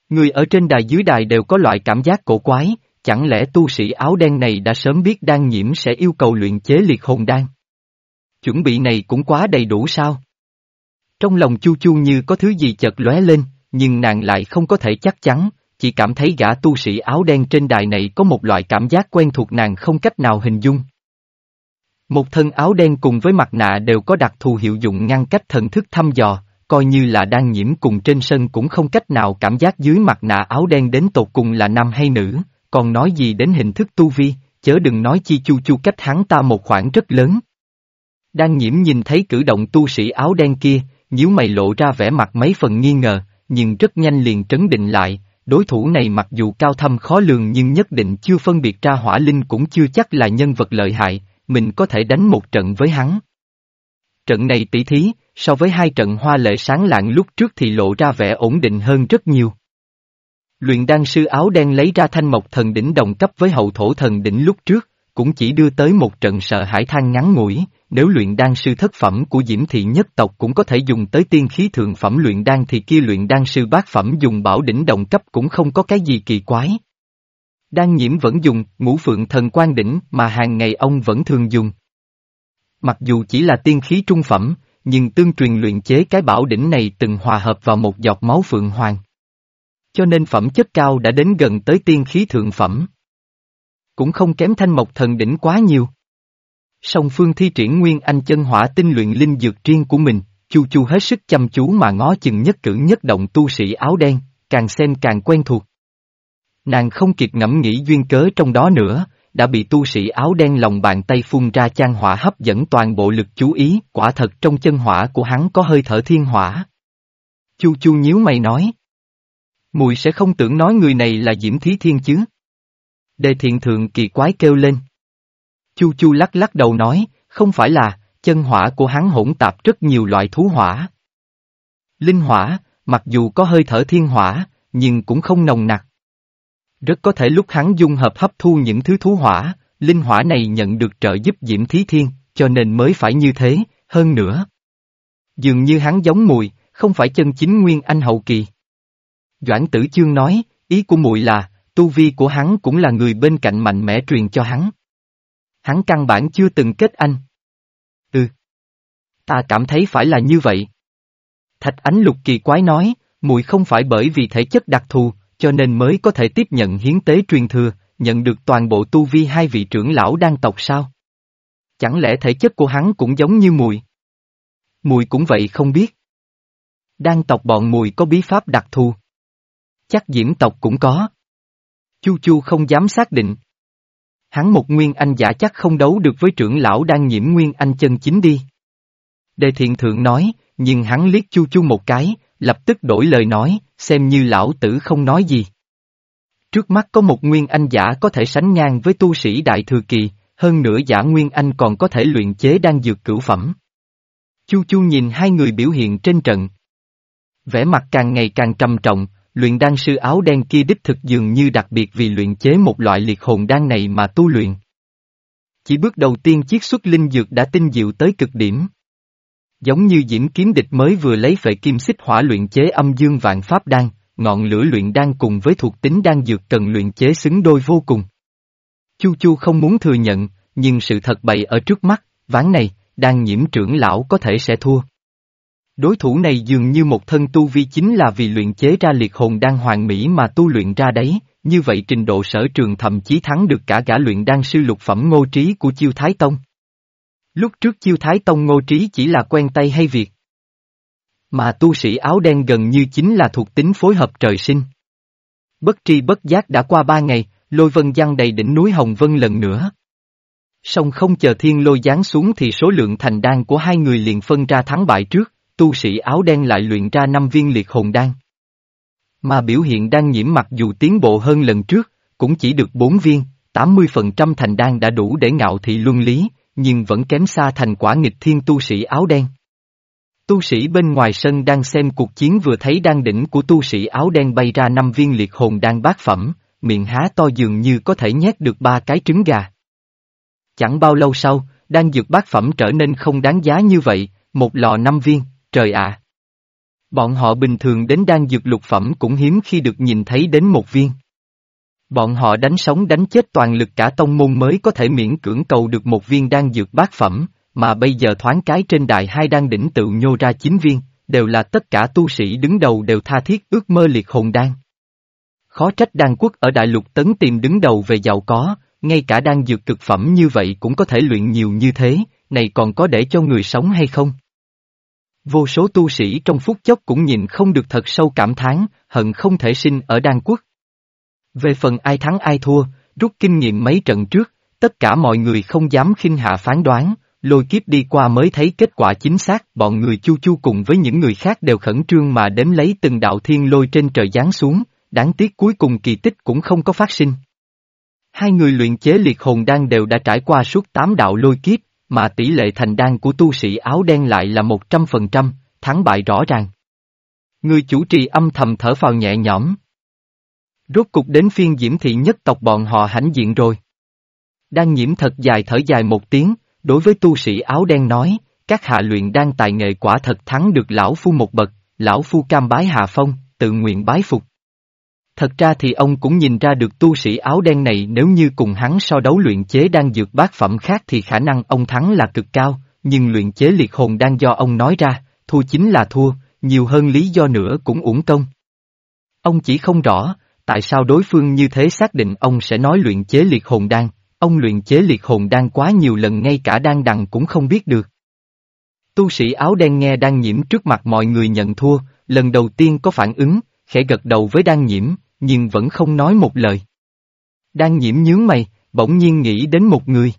Người ở trên đài dưới đài đều có loại cảm giác cổ quái, chẳng lẽ tu sĩ áo đen này đã sớm biết đan nhiễm sẽ yêu cầu luyện chế liệt hồn đan? Chuẩn bị này cũng quá đầy đủ sao? Trong lòng chu chu như có thứ gì chợt lóe lên, nhưng nàng lại không có thể chắc chắn, chỉ cảm thấy gã tu sĩ áo đen trên đài này có một loại cảm giác quen thuộc nàng không cách nào hình dung. Một thân áo đen cùng với mặt nạ đều có đặc thù hiệu dụng ngăn cách thần thức thăm dò, coi như là đang nhiễm cùng trên sân cũng không cách nào cảm giác dưới mặt nạ áo đen đến tột cùng là nam hay nữ, còn nói gì đến hình thức tu vi, chớ đừng nói chi chu chu cách hắn ta một khoảng rất lớn. Đang nhiễm nhìn thấy cử động tu sĩ áo đen kia, nhíu mày lộ ra vẻ mặt mấy phần nghi ngờ, nhưng rất nhanh liền trấn định lại, đối thủ này mặc dù cao thâm khó lường nhưng nhất định chưa phân biệt ra hỏa linh cũng chưa chắc là nhân vật lợi hại, mình có thể đánh một trận với hắn. Trận này tỷ thí, so với hai trận hoa lệ sáng lạng lúc trước thì lộ ra vẻ ổn định hơn rất nhiều. Luyện đan sư áo đen lấy ra thanh mộc thần đỉnh đồng cấp với hậu thổ thần đỉnh lúc trước, cũng chỉ đưa tới một trận sợ hãi than ngắn ngủi, nếu luyện đan sư thất phẩm của Diễm Thị nhất tộc cũng có thể dùng tới tiên khí thượng phẩm luyện đan thì kia luyện đan sư bát phẩm dùng bảo đỉnh đồng cấp cũng không có cái gì kỳ quái. Đan nhiễm vẫn dùng ngũ phượng thần quan đỉnh mà hàng ngày ông vẫn thường dùng. Mặc dù chỉ là tiên khí trung phẩm, nhưng tương truyền luyện chế cái bảo đỉnh này từng hòa hợp vào một giọt máu phượng hoàng. Cho nên phẩm chất cao đã đến gần tới tiên khí thượng phẩm. Cũng không kém thanh mộc thần đỉnh quá nhiều. Song phương thi triển nguyên anh chân hỏa tinh luyện linh dược riêng của mình, chu chu hết sức chăm chú mà ngó chừng nhất cử nhất động tu sĩ áo đen, càng xem càng quen thuộc. Nàng không kịp ngẫm nghĩ duyên cớ trong đó nữa, đã bị tu sĩ áo đen lòng bàn tay phun ra chan hỏa hấp dẫn toàn bộ lực chú ý, quả thật trong chân hỏa của hắn có hơi thở thiên hỏa. Chu chu nhíu mày nói. Mùi sẽ không tưởng nói người này là Diễm Thí Thiên chứ. Đề thiện thượng kỳ quái kêu lên. Chu chu lắc lắc đầu nói, không phải là, chân hỏa của hắn hỗn tạp rất nhiều loại thú hỏa. Linh hỏa, mặc dù có hơi thở thiên hỏa, nhưng cũng không nồng nặc. Rất có thể lúc hắn dung hợp hấp thu những thứ thú hỏa, linh hỏa này nhận được trợ giúp Diễm Thí Thiên, cho nên mới phải như thế, hơn nữa. Dường như hắn giống mùi, không phải chân chính nguyên anh hậu kỳ. Doãn tử chương nói, ý của mùi là, tu vi của hắn cũng là người bên cạnh mạnh mẽ truyền cho hắn. Hắn căn bản chưa từng kết anh. Ừ. Ta cảm thấy phải là như vậy. Thạch ánh lục kỳ quái nói, mùi không phải bởi vì thể chất đặc thù, cho nên mới có thể tiếp nhận hiến tế truyền thừa, nhận được toàn bộ tu vi hai vị trưởng lão đan tộc sao? Chẳng lẽ thể chất của hắn cũng giống như mùi? Mùi cũng vậy không biết. Đan tộc bọn mùi có bí pháp đặc thù. Chắc diễm tộc cũng có. Chu Chu không dám xác định. Hắn một nguyên anh giả chắc không đấu được với trưởng lão đang nhiễm nguyên anh chân chính đi. Đề thiện thượng nói, nhưng hắn liếc Chu Chu một cái, lập tức đổi lời nói, xem như lão tử không nói gì. Trước mắt có một nguyên anh giả có thể sánh ngang với tu sĩ đại thừa kỳ, hơn nữa giả nguyên anh còn có thể luyện chế đan dược cửu phẩm. Chu Chu nhìn hai người biểu hiện trên trận. Vẻ mặt càng ngày càng trầm trọng, luyện đan sư áo đen kia đích thực dường như đặc biệt vì luyện chế một loại liệt hồn đan này mà tu luyện. Chỉ bước đầu tiên chiết xuất linh dược đã tinh diệu tới cực điểm. Giống như diễm kiếm địch mới vừa lấy phệ kim xích hỏa luyện chế âm dương vạn pháp đan, ngọn lửa luyện đan cùng với thuộc tính đan dược cần luyện chế xứng đôi vô cùng. Chu Chu không muốn thừa nhận, nhưng sự thật bày ở trước mắt, ván này, đang nhiễm trưởng lão có thể sẽ thua. Đối thủ này dường như một thân tu vi chính là vì luyện chế ra liệt hồn đan hoàng mỹ mà tu luyện ra đấy, như vậy trình độ sở trường thậm chí thắng được cả gã luyện đan sư lục phẩm ngô trí của chiêu Thái Tông. Lúc trước chiêu Thái Tông ngô trí chỉ là quen tay hay việc. Mà tu sĩ áo đen gần như chính là thuộc tính phối hợp trời sinh. Bất tri bất giác đã qua ba ngày, lôi vân giăng đầy đỉnh núi Hồng Vân lần nữa. Song không chờ thiên lôi giáng xuống thì số lượng thành đan của hai người liền phân ra thắng bại trước, tu sĩ áo đen lại luyện ra năm viên liệt hồn đan. Mà biểu hiện đang nhiễm mặc dù tiến bộ hơn lần trước, cũng chỉ được bốn viên, 80% thành đan đã đủ để ngạo thị luân lý, nhưng vẫn kém xa thành quả nghịch thiên tu sĩ áo đen. Tu sĩ bên ngoài sân đang xem cuộc chiến vừa thấy đan đỉnh của tu sĩ áo đen bay ra năm viên liệt hồn đan bát phẩm, miệng há to dường như có thể nhét được ba cái trứng gà. Chẳng bao lâu sau, đan dược bát phẩm trở nên không đáng giá như vậy, một lọ năm viên, trời ạ! Bọn họ bình thường đến đan dược lục phẩm cũng hiếm khi được nhìn thấy đến một viên. Bọn họ đánh sống đánh chết toàn lực cả tông môn mới có thể miễn cưỡng cầu được một viên đan dược bát phẩm, mà bây giờ thoáng cái trên đại hai đan đỉnh tự nhô ra chín viên, đều là tất cả tu sĩ đứng đầu đều tha thiết ước mơ liệt hồn đan. Khó trách đan quốc ở đại lục tấn tìm đứng đầu về giàu có, ngay cả đan dược cực phẩm như vậy cũng có thể luyện nhiều như thế, này còn có để cho người sống hay không? Vô số tu sĩ trong phút chốc cũng nhìn không được thật sâu cảm thán, hận không thể sinh ở đan quốc. Về phần ai thắng ai thua, rút kinh nghiệm mấy trận trước, tất cả mọi người không dám khinh hạ phán đoán, lôi kiếp đi qua mới thấy kết quả chính xác, bọn người chu chu cùng với những người khác đều khẩn trương mà đếm lấy từng đạo thiên lôi trên trời giáng xuống, đáng tiếc cuối cùng kỳ tích cũng không có phát sinh. Hai người luyện chế liệt hồn đan đều đã trải qua suốt tám đạo lôi kiếp, mà tỷ lệ thành đan của tu sĩ áo đen lại là một trăm phần trăm, thắng bại rõ ràng. Người chủ trì âm thầm thở phào nhẹ nhõm. Rốt cục đến phiên diễm thị nhất tộc bọn họ hãnh diện rồi. Đang nhiễm thật dài thở dài một tiếng, đối với tu sĩ áo đen nói, các hạ luyện đang tài nghệ quả thật thắng được lão phu một bậc, lão phu cam bái hạ phong, tự nguyện bái phục. Thật ra thì ông cũng nhìn ra được tu sĩ áo đen này nếu như cùng hắn so đấu luyện chế đang dược bát phẩm khác thì khả năng ông thắng là cực cao, nhưng luyện chế liệt hồn đang do ông nói ra, thua chính là thua, nhiều hơn lý do nữa cũng uổng công. Ông chỉ không rõ, tại sao đối phương như thế xác định ông sẽ nói luyện chế liệt hồn đan, ông luyện chế liệt hồn đan quá nhiều lần ngay cả đan đằng cũng không biết được. Tu sĩ áo đen nghe đang nhiễm trước mặt mọi người nhận thua, lần đầu tiên có phản ứng, khẽ gật đầu với đang nhiễm, nhưng vẫn không nói một lời. Đang nhiễm nhướng mày, bỗng nhiên nghĩ đến một người.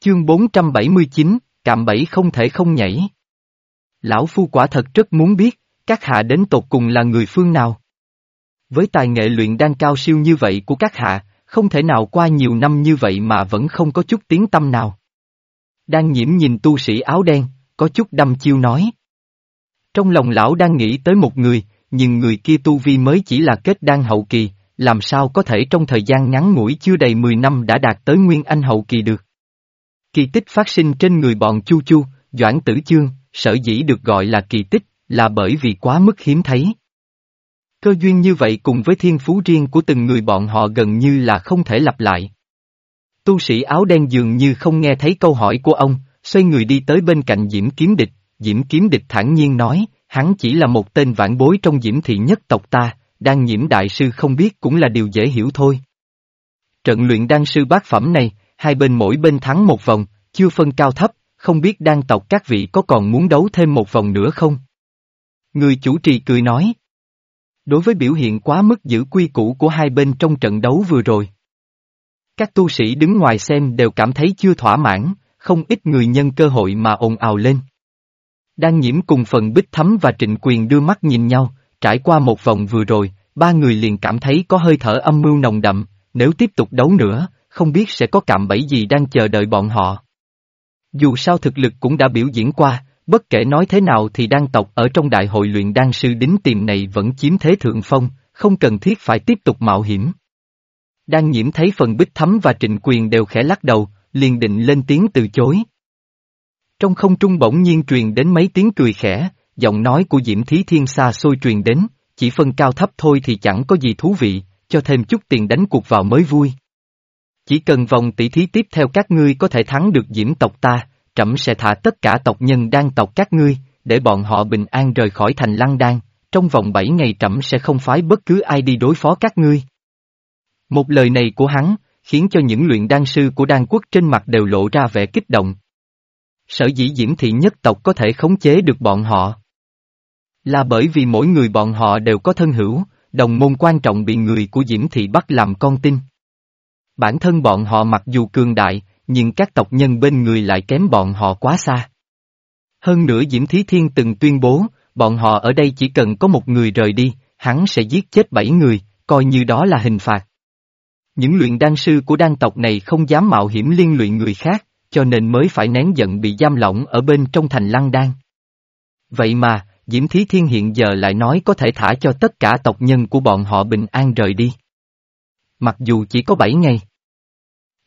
Chương 479, cạm bẫy không thể không nhảy. Lão Phu quả thật rất muốn biết, các hạ đến tột cùng là người phương nào. Với tài nghệ luyện đan cao siêu như vậy của các hạ, không thể nào qua nhiều năm như vậy mà vẫn không có chút tiếng tâm nào. Đang nhiễm nhìn tu sĩ áo đen, có chút đâm chiêu nói. Trong lòng lão đang nghĩ tới một người, nhưng người kia tu vi mới chỉ là kết đan hậu kỳ, làm sao có thể trong thời gian ngắn ngủi chưa đầy 10 năm đã đạt tới nguyên anh hậu kỳ được. Kỳ tích phát sinh trên người bọn Chu Chu, Doãn Tử Chương, sở dĩ được gọi là kỳ tích, là bởi vì quá mức hiếm thấy. Cơ duyên như vậy cùng với thiên phú riêng của từng người bọn họ gần như là không thể lặp lại. Tu sĩ áo đen dường như không nghe thấy câu hỏi của ông, xoay người đi tới bên cạnh Diễm Kiếm Địch, Diễm Kiếm Địch thản nhiên nói, Hắn chỉ là một tên vãn bối trong diễm thị nhất tộc ta, đang nhiễm đại sư không biết cũng là điều dễ hiểu thôi. Trận luyện đan sư bát phẩm này, hai bên mỗi bên thắng một vòng, chưa phân cao thấp, không biết đan tộc các vị có còn muốn đấu thêm một vòng nữa không? Người chủ trì cười nói. Đối với biểu hiện quá mức giữ quy củ của hai bên trong trận đấu vừa rồi. Các tu sĩ đứng ngoài xem đều cảm thấy chưa thỏa mãn, không ít người nhân cơ hội mà ồn ào lên. Đang nhiễm cùng phần bích thấm và trịnh quyền đưa mắt nhìn nhau, trải qua một vòng vừa rồi, ba người liền cảm thấy có hơi thở âm mưu nồng đậm, nếu tiếp tục đấu nữa, không biết sẽ có cạm bẫy gì đang chờ đợi bọn họ. Dù sao thực lực cũng đã biểu diễn qua, bất kể nói thế nào thì đan tộc ở trong đại hội luyện đan sư đính tìm này vẫn chiếm thế thượng phong, không cần thiết phải tiếp tục mạo hiểm. Đang nhiễm thấy phần bích thấm và trịnh quyền đều khẽ lắc đầu, liền định lên tiếng từ chối. Trong không trung bỗng nhiên truyền đến mấy tiếng cười khẽ, giọng nói của Diễm Thí Thiên xa xôi truyền đến, chỉ phân cao thấp thôi thì chẳng có gì thú vị, cho thêm chút tiền đánh cuộc vào mới vui. Chỉ cần vòng tỷ thí tiếp theo các ngươi có thể thắng được Diễm tộc ta, trẫm sẽ thả tất cả tộc nhân đang tộc các ngươi, để bọn họ bình an rời khỏi thành lăng đan, trong vòng 7 ngày trẫm sẽ không phái bất cứ ai đi đối phó các ngươi. Một lời này của hắn, khiến cho những luyện đan sư của đan quốc trên mặt đều lộ ra vẻ kích động. Sở dĩ diễm thị nhất tộc có thể khống chế được bọn họ. Là bởi vì mỗi người bọn họ đều có thân hữu, đồng môn quan trọng bị người của diễm thị bắt làm con tin. Bản thân bọn họ mặc dù cường đại, nhưng các tộc nhân bên người lại kém bọn họ quá xa. Hơn nữa Diễm Thí Thiên từng tuyên bố, bọn họ ở đây chỉ cần có một người rời đi, hắn sẽ giết chết bảy người, coi như đó là hình phạt. Những luyện đan sư của đan tộc này không dám mạo hiểm liên luyện người khác, cho nên mới phải nén giận bị giam lỏng ở bên trong thành lăng đan. Vậy mà, Diễm Thí Thiên hiện giờ lại nói có thể thả cho tất cả tộc nhân của bọn họ bình an rời đi. Mặc dù chỉ có bảy ngày.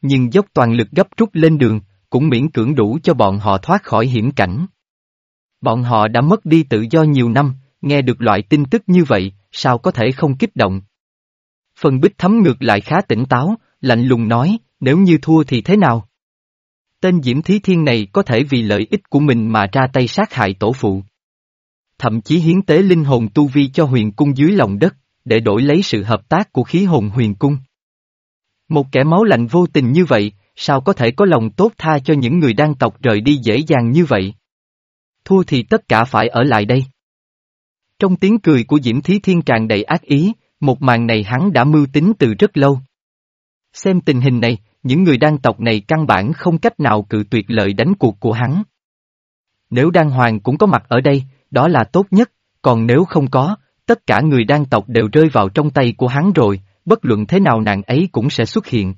Nhưng dốc toàn lực gấp rút lên đường, cũng miễn cưỡng đủ cho bọn họ thoát khỏi hiểm cảnh. Bọn họ đã mất đi tự do nhiều năm, nghe được loại tin tức như vậy, sao có thể không kích động. Phần bích thấm ngược lại khá tỉnh táo, lạnh lùng nói, nếu như thua thì thế nào? Tên Diễm Thí Thiên này có thể vì lợi ích của mình mà ra tay sát hại tổ phụ. Thậm chí hiến tế linh hồn tu vi cho huyền cung dưới lòng đất, để đổi lấy sự hợp tác của khí hồn huyền cung. Một kẻ máu lạnh vô tình như vậy, sao có thể có lòng tốt tha cho những người đang tộc rời đi dễ dàng như vậy? Thua thì tất cả phải ở lại đây. Trong tiếng cười của Diễm Thí Thiên tràn đầy ác ý, một màn này hắn đã mưu tính từ rất lâu. Xem tình hình này, những người đan tộc này căn bản không cách nào cự tuyệt lợi đánh cuộc của hắn. Nếu đan hoàng cũng có mặt ở đây, đó là tốt nhất, còn nếu không có, tất cả người đan tộc đều rơi vào trong tay của hắn rồi, bất luận thế nào nàng ấy cũng sẽ xuất hiện.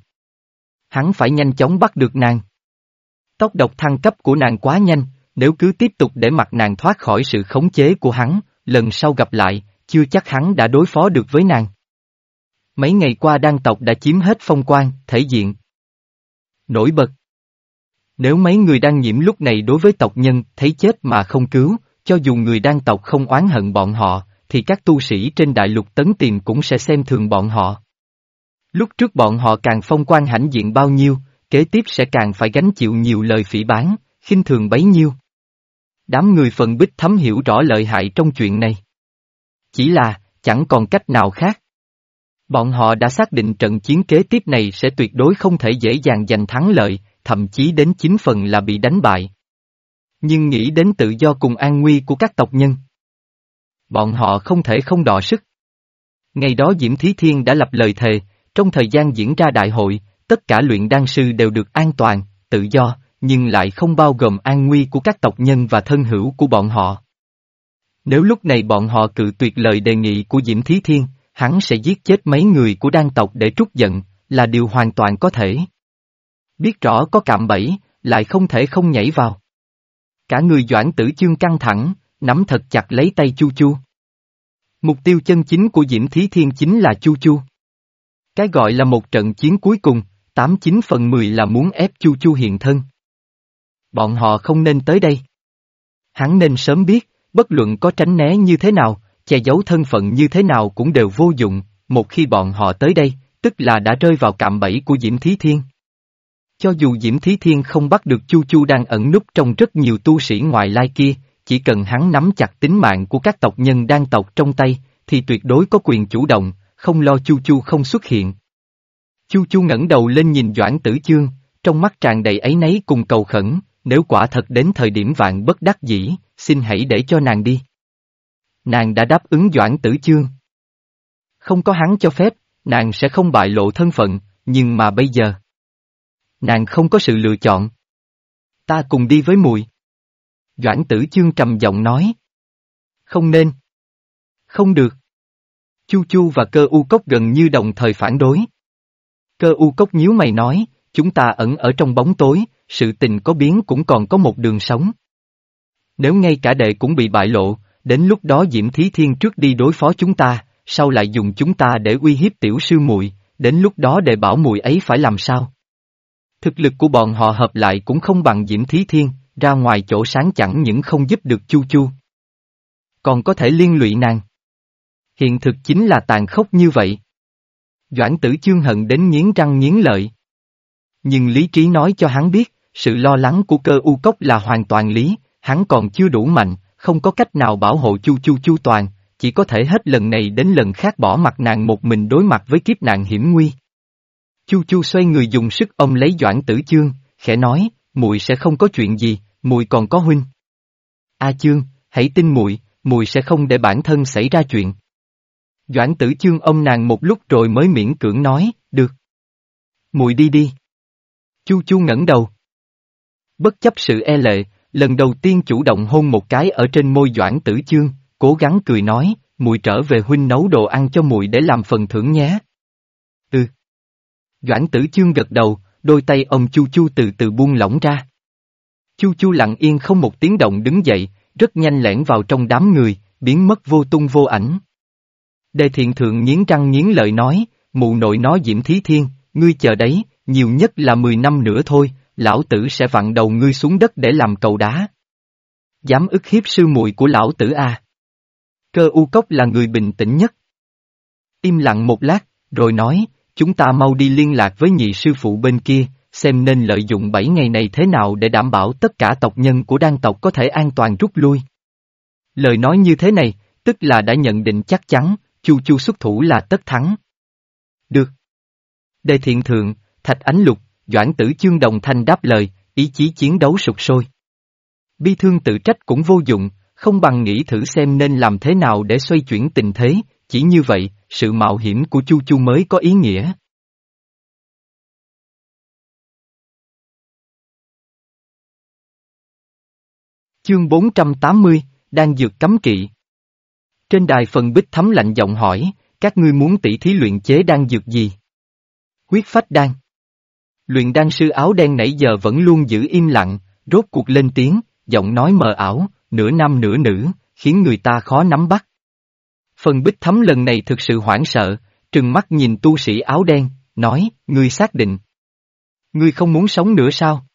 Hắn phải nhanh chóng bắt được nàng. Tốc độc thăng cấp của nàng quá nhanh, nếu cứ tiếp tục để mặc nàng thoát khỏi sự khống chế của hắn, lần sau gặp lại, chưa chắc hắn đã đối phó được với nàng. Mấy ngày qua đan tộc đã chiếm hết phong quan, thể diện. Nổi bật. Nếu mấy người đang nhiễm lúc này đối với tộc nhân thấy chết mà không cứu, cho dù người đan tộc không oán hận bọn họ, thì các tu sĩ trên đại lục tấn tiền cũng sẽ xem thường bọn họ. Lúc trước bọn họ càng phong quan hãnh diện bao nhiêu, kế tiếp sẽ càng phải gánh chịu nhiều lời phỉ bán, khinh thường bấy nhiêu. Đám người phần bích thấm hiểu rõ lợi hại trong chuyện này. Chỉ là, chẳng còn cách nào khác. Bọn họ đã xác định trận chiến kế tiếp này sẽ tuyệt đối không thể dễ dàng giành thắng lợi, thậm chí đến chín phần là bị đánh bại. Nhưng nghĩ đến tự do cùng an nguy của các tộc nhân. Bọn họ không thể không đọ sức. Ngày đó Diễm Thí Thiên đã lập lời thề, trong thời gian diễn ra đại hội, tất cả luyện đan sư đều được an toàn, tự do, nhưng lại không bao gồm an nguy của các tộc nhân và thân hữu của bọn họ. Nếu lúc này bọn họ cự tuyệt lời đề nghị của Diễm Thí Thiên, hắn sẽ giết chết mấy người của đan tộc để trút giận, là điều hoàn toàn có thể. Biết rõ có cạm bẫy, lại không thể không nhảy vào. Cả người doãn tử chương căng thẳng, nắm thật chặt lấy tay Chu Chu. Mục tiêu chân chính của Diễm Thí Thiên chính là Chu Chu. Cái gọi là một trận chiến cuối cùng, 89 phần 10 là muốn ép Chu Chu hiện thân. Bọn họ không nên tới đây. Hắn nên sớm biết, bất luận có tránh né như thế nào, che giấu thân phận như thế nào cũng đều vô dụng, một khi bọn họ tới đây, tức là đã rơi vào cạm bẫy của Diễm Thí Thiên. Cho dù Diễm Thí Thiên không bắt được Chu Chu đang ẩn núp trong rất nhiều tu sĩ ngoại lai kia, chỉ cần hắn nắm chặt tính mạng của các tộc nhân đang tộc trong tay, thì tuyệt đối có quyền chủ động, không lo Chu Chu không xuất hiện. Chu Chu ngẩng đầu lên nhìn Doãn Tử Chương, trong mắt tràn đầy ấy nấy cùng cầu khẩn, nếu quả thật đến thời điểm vạn bất đắc dĩ, xin hãy để cho nàng đi. Nàng đã đáp ứng Doãn Tử Chương. Không có hắn cho phép, nàng sẽ không bại lộ thân phận, nhưng mà bây giờ. Nàng không có sự lựa chọn. Ta cùng đi với mùi. Doãn Tử Chương trầm giọng nói. Không nên. Không được. Chu Chu và cơ u cốc gần như đồng thời phản đối. Cơ u cốc nhíu mày nói, chúng ta ẩn ở trong bóng tối, sự tình có biến cũng còn có một đường sống. Nếu ngay cả đệ cũng bị bại lộ, đến lúc đó Diễm Thí Thiên trước đi đối phó chúng ta, sau lại dùng chúng ta để uy hiếp tiểu sư muội, đến lúc đó đệ bảo muội ấy phải làm sao? Thực lực của bọn họ hợp lại cũng không bằng Diễm Thí Thiên, ra ngoài chỗ sáng chẳng những không giúp được Chu Chu. Còn có thể liên lụy nàng. Hiện thực chính là tàn khốc như vậy. Doãn tử chương hận đến nghiến răng nghiến lợi. Nhưng lý trí nói cho hắn biết, sự lo lắng của cơ u cốc là hoàn toàn lý, hắn còn chưa đủ mạnh, không có cách nào bảo hộ chu chu chu toàn, chỉ có thể hết lần này đến lần khác bỏ mặt nàng một mình đối mặt với kiếp nạn hiểm nguy. Chu chu xoay người dùng sức ông lấy doãn tử chương, khẽ nói, muội sẽ không có chuyện gì, muội còn có huynh. A chương, hãy tin muội, muội sẽ không để bản thân xảy ra chuyện. Doãn tử chương ông nàng một lúc rồi mới miễn cưỡng nói, được. Muội đi đi. Chu chu ngẩng đầu. Bất chấp sự e lệ, lần đầu tiên chủ động hôn một cái ở trên môi Doãn Tử Chương, cố gắng cười nói, muội trở về huynh nấu đồ ăn cho muội để làm phần thưởng nhé. Ừ. Doãn Tử Chương gật đầu, đôi tay ông Chu Chu từ từ buông lỏng ra. Chu Chu lặng yên không một tiếng động đứng dậy, rất nhanh lẻn vào trong đám người, biến mất vô tung vô ảnh. Đề thiện thượng nghiến răng nghiến lợi nói, mụ nội nó Diễm Thí Thiên, ngươi chờ đấy, nhiều nhất là 10 năm nữa thôi, lão tử sẽ vặn đầu ngươi xuống đất để làm cầu đá. Dám ức hiếp sư muội của lão tử à? Cơ u cốc là người bình tĩnh nhất. Im lặng một lát, rồi nói, chúng ta mau đi liên lạc với nhị sư phụ bên kia, xem nên lợi dụng bảy ngày này thế nào để đảm bảo tất cả tộc nhân của đan tộc có thể an toàn rút lui. Lời nói như thế này, tức là đã nhận định chắc chắn, Chu Chu xuất thủ là tất thắng. Được. Đề thiện thượng, thạch ánh lục, doãn tử chương đồng thanh đáp lời, ý chí chiến đấu sụt sôi. Bi thương tự trách cũng vô dụng, không bằng nghĩ thử xem nên làm thế nào để xoay chuyển tình thế, chỉ như vậy, sự mạo hiểm của Chu Chu mới có ý nghĩa. Chương 480, đang dược cấm kỵ. Trên đài phần bích thấm lạnh giọng hỏi, các ngươi muốn tỷ thí luyện chế đang dược gì? Huyết phách đan. Luyện đan sư áo đen nãy giờ vẫn luôn giữ im lặng, rốt cuộc lên tiếng, giọng nói mờ ảo, nửa nam nửa nữ, khiến người ta khó nắm bắt. Phần bích thấm lần này thực sự hoảng sợ, trừng mắt nhìn tu sĩ áo đen, nói, ngươi xác định. Ngươi không muốn sống nữa sao?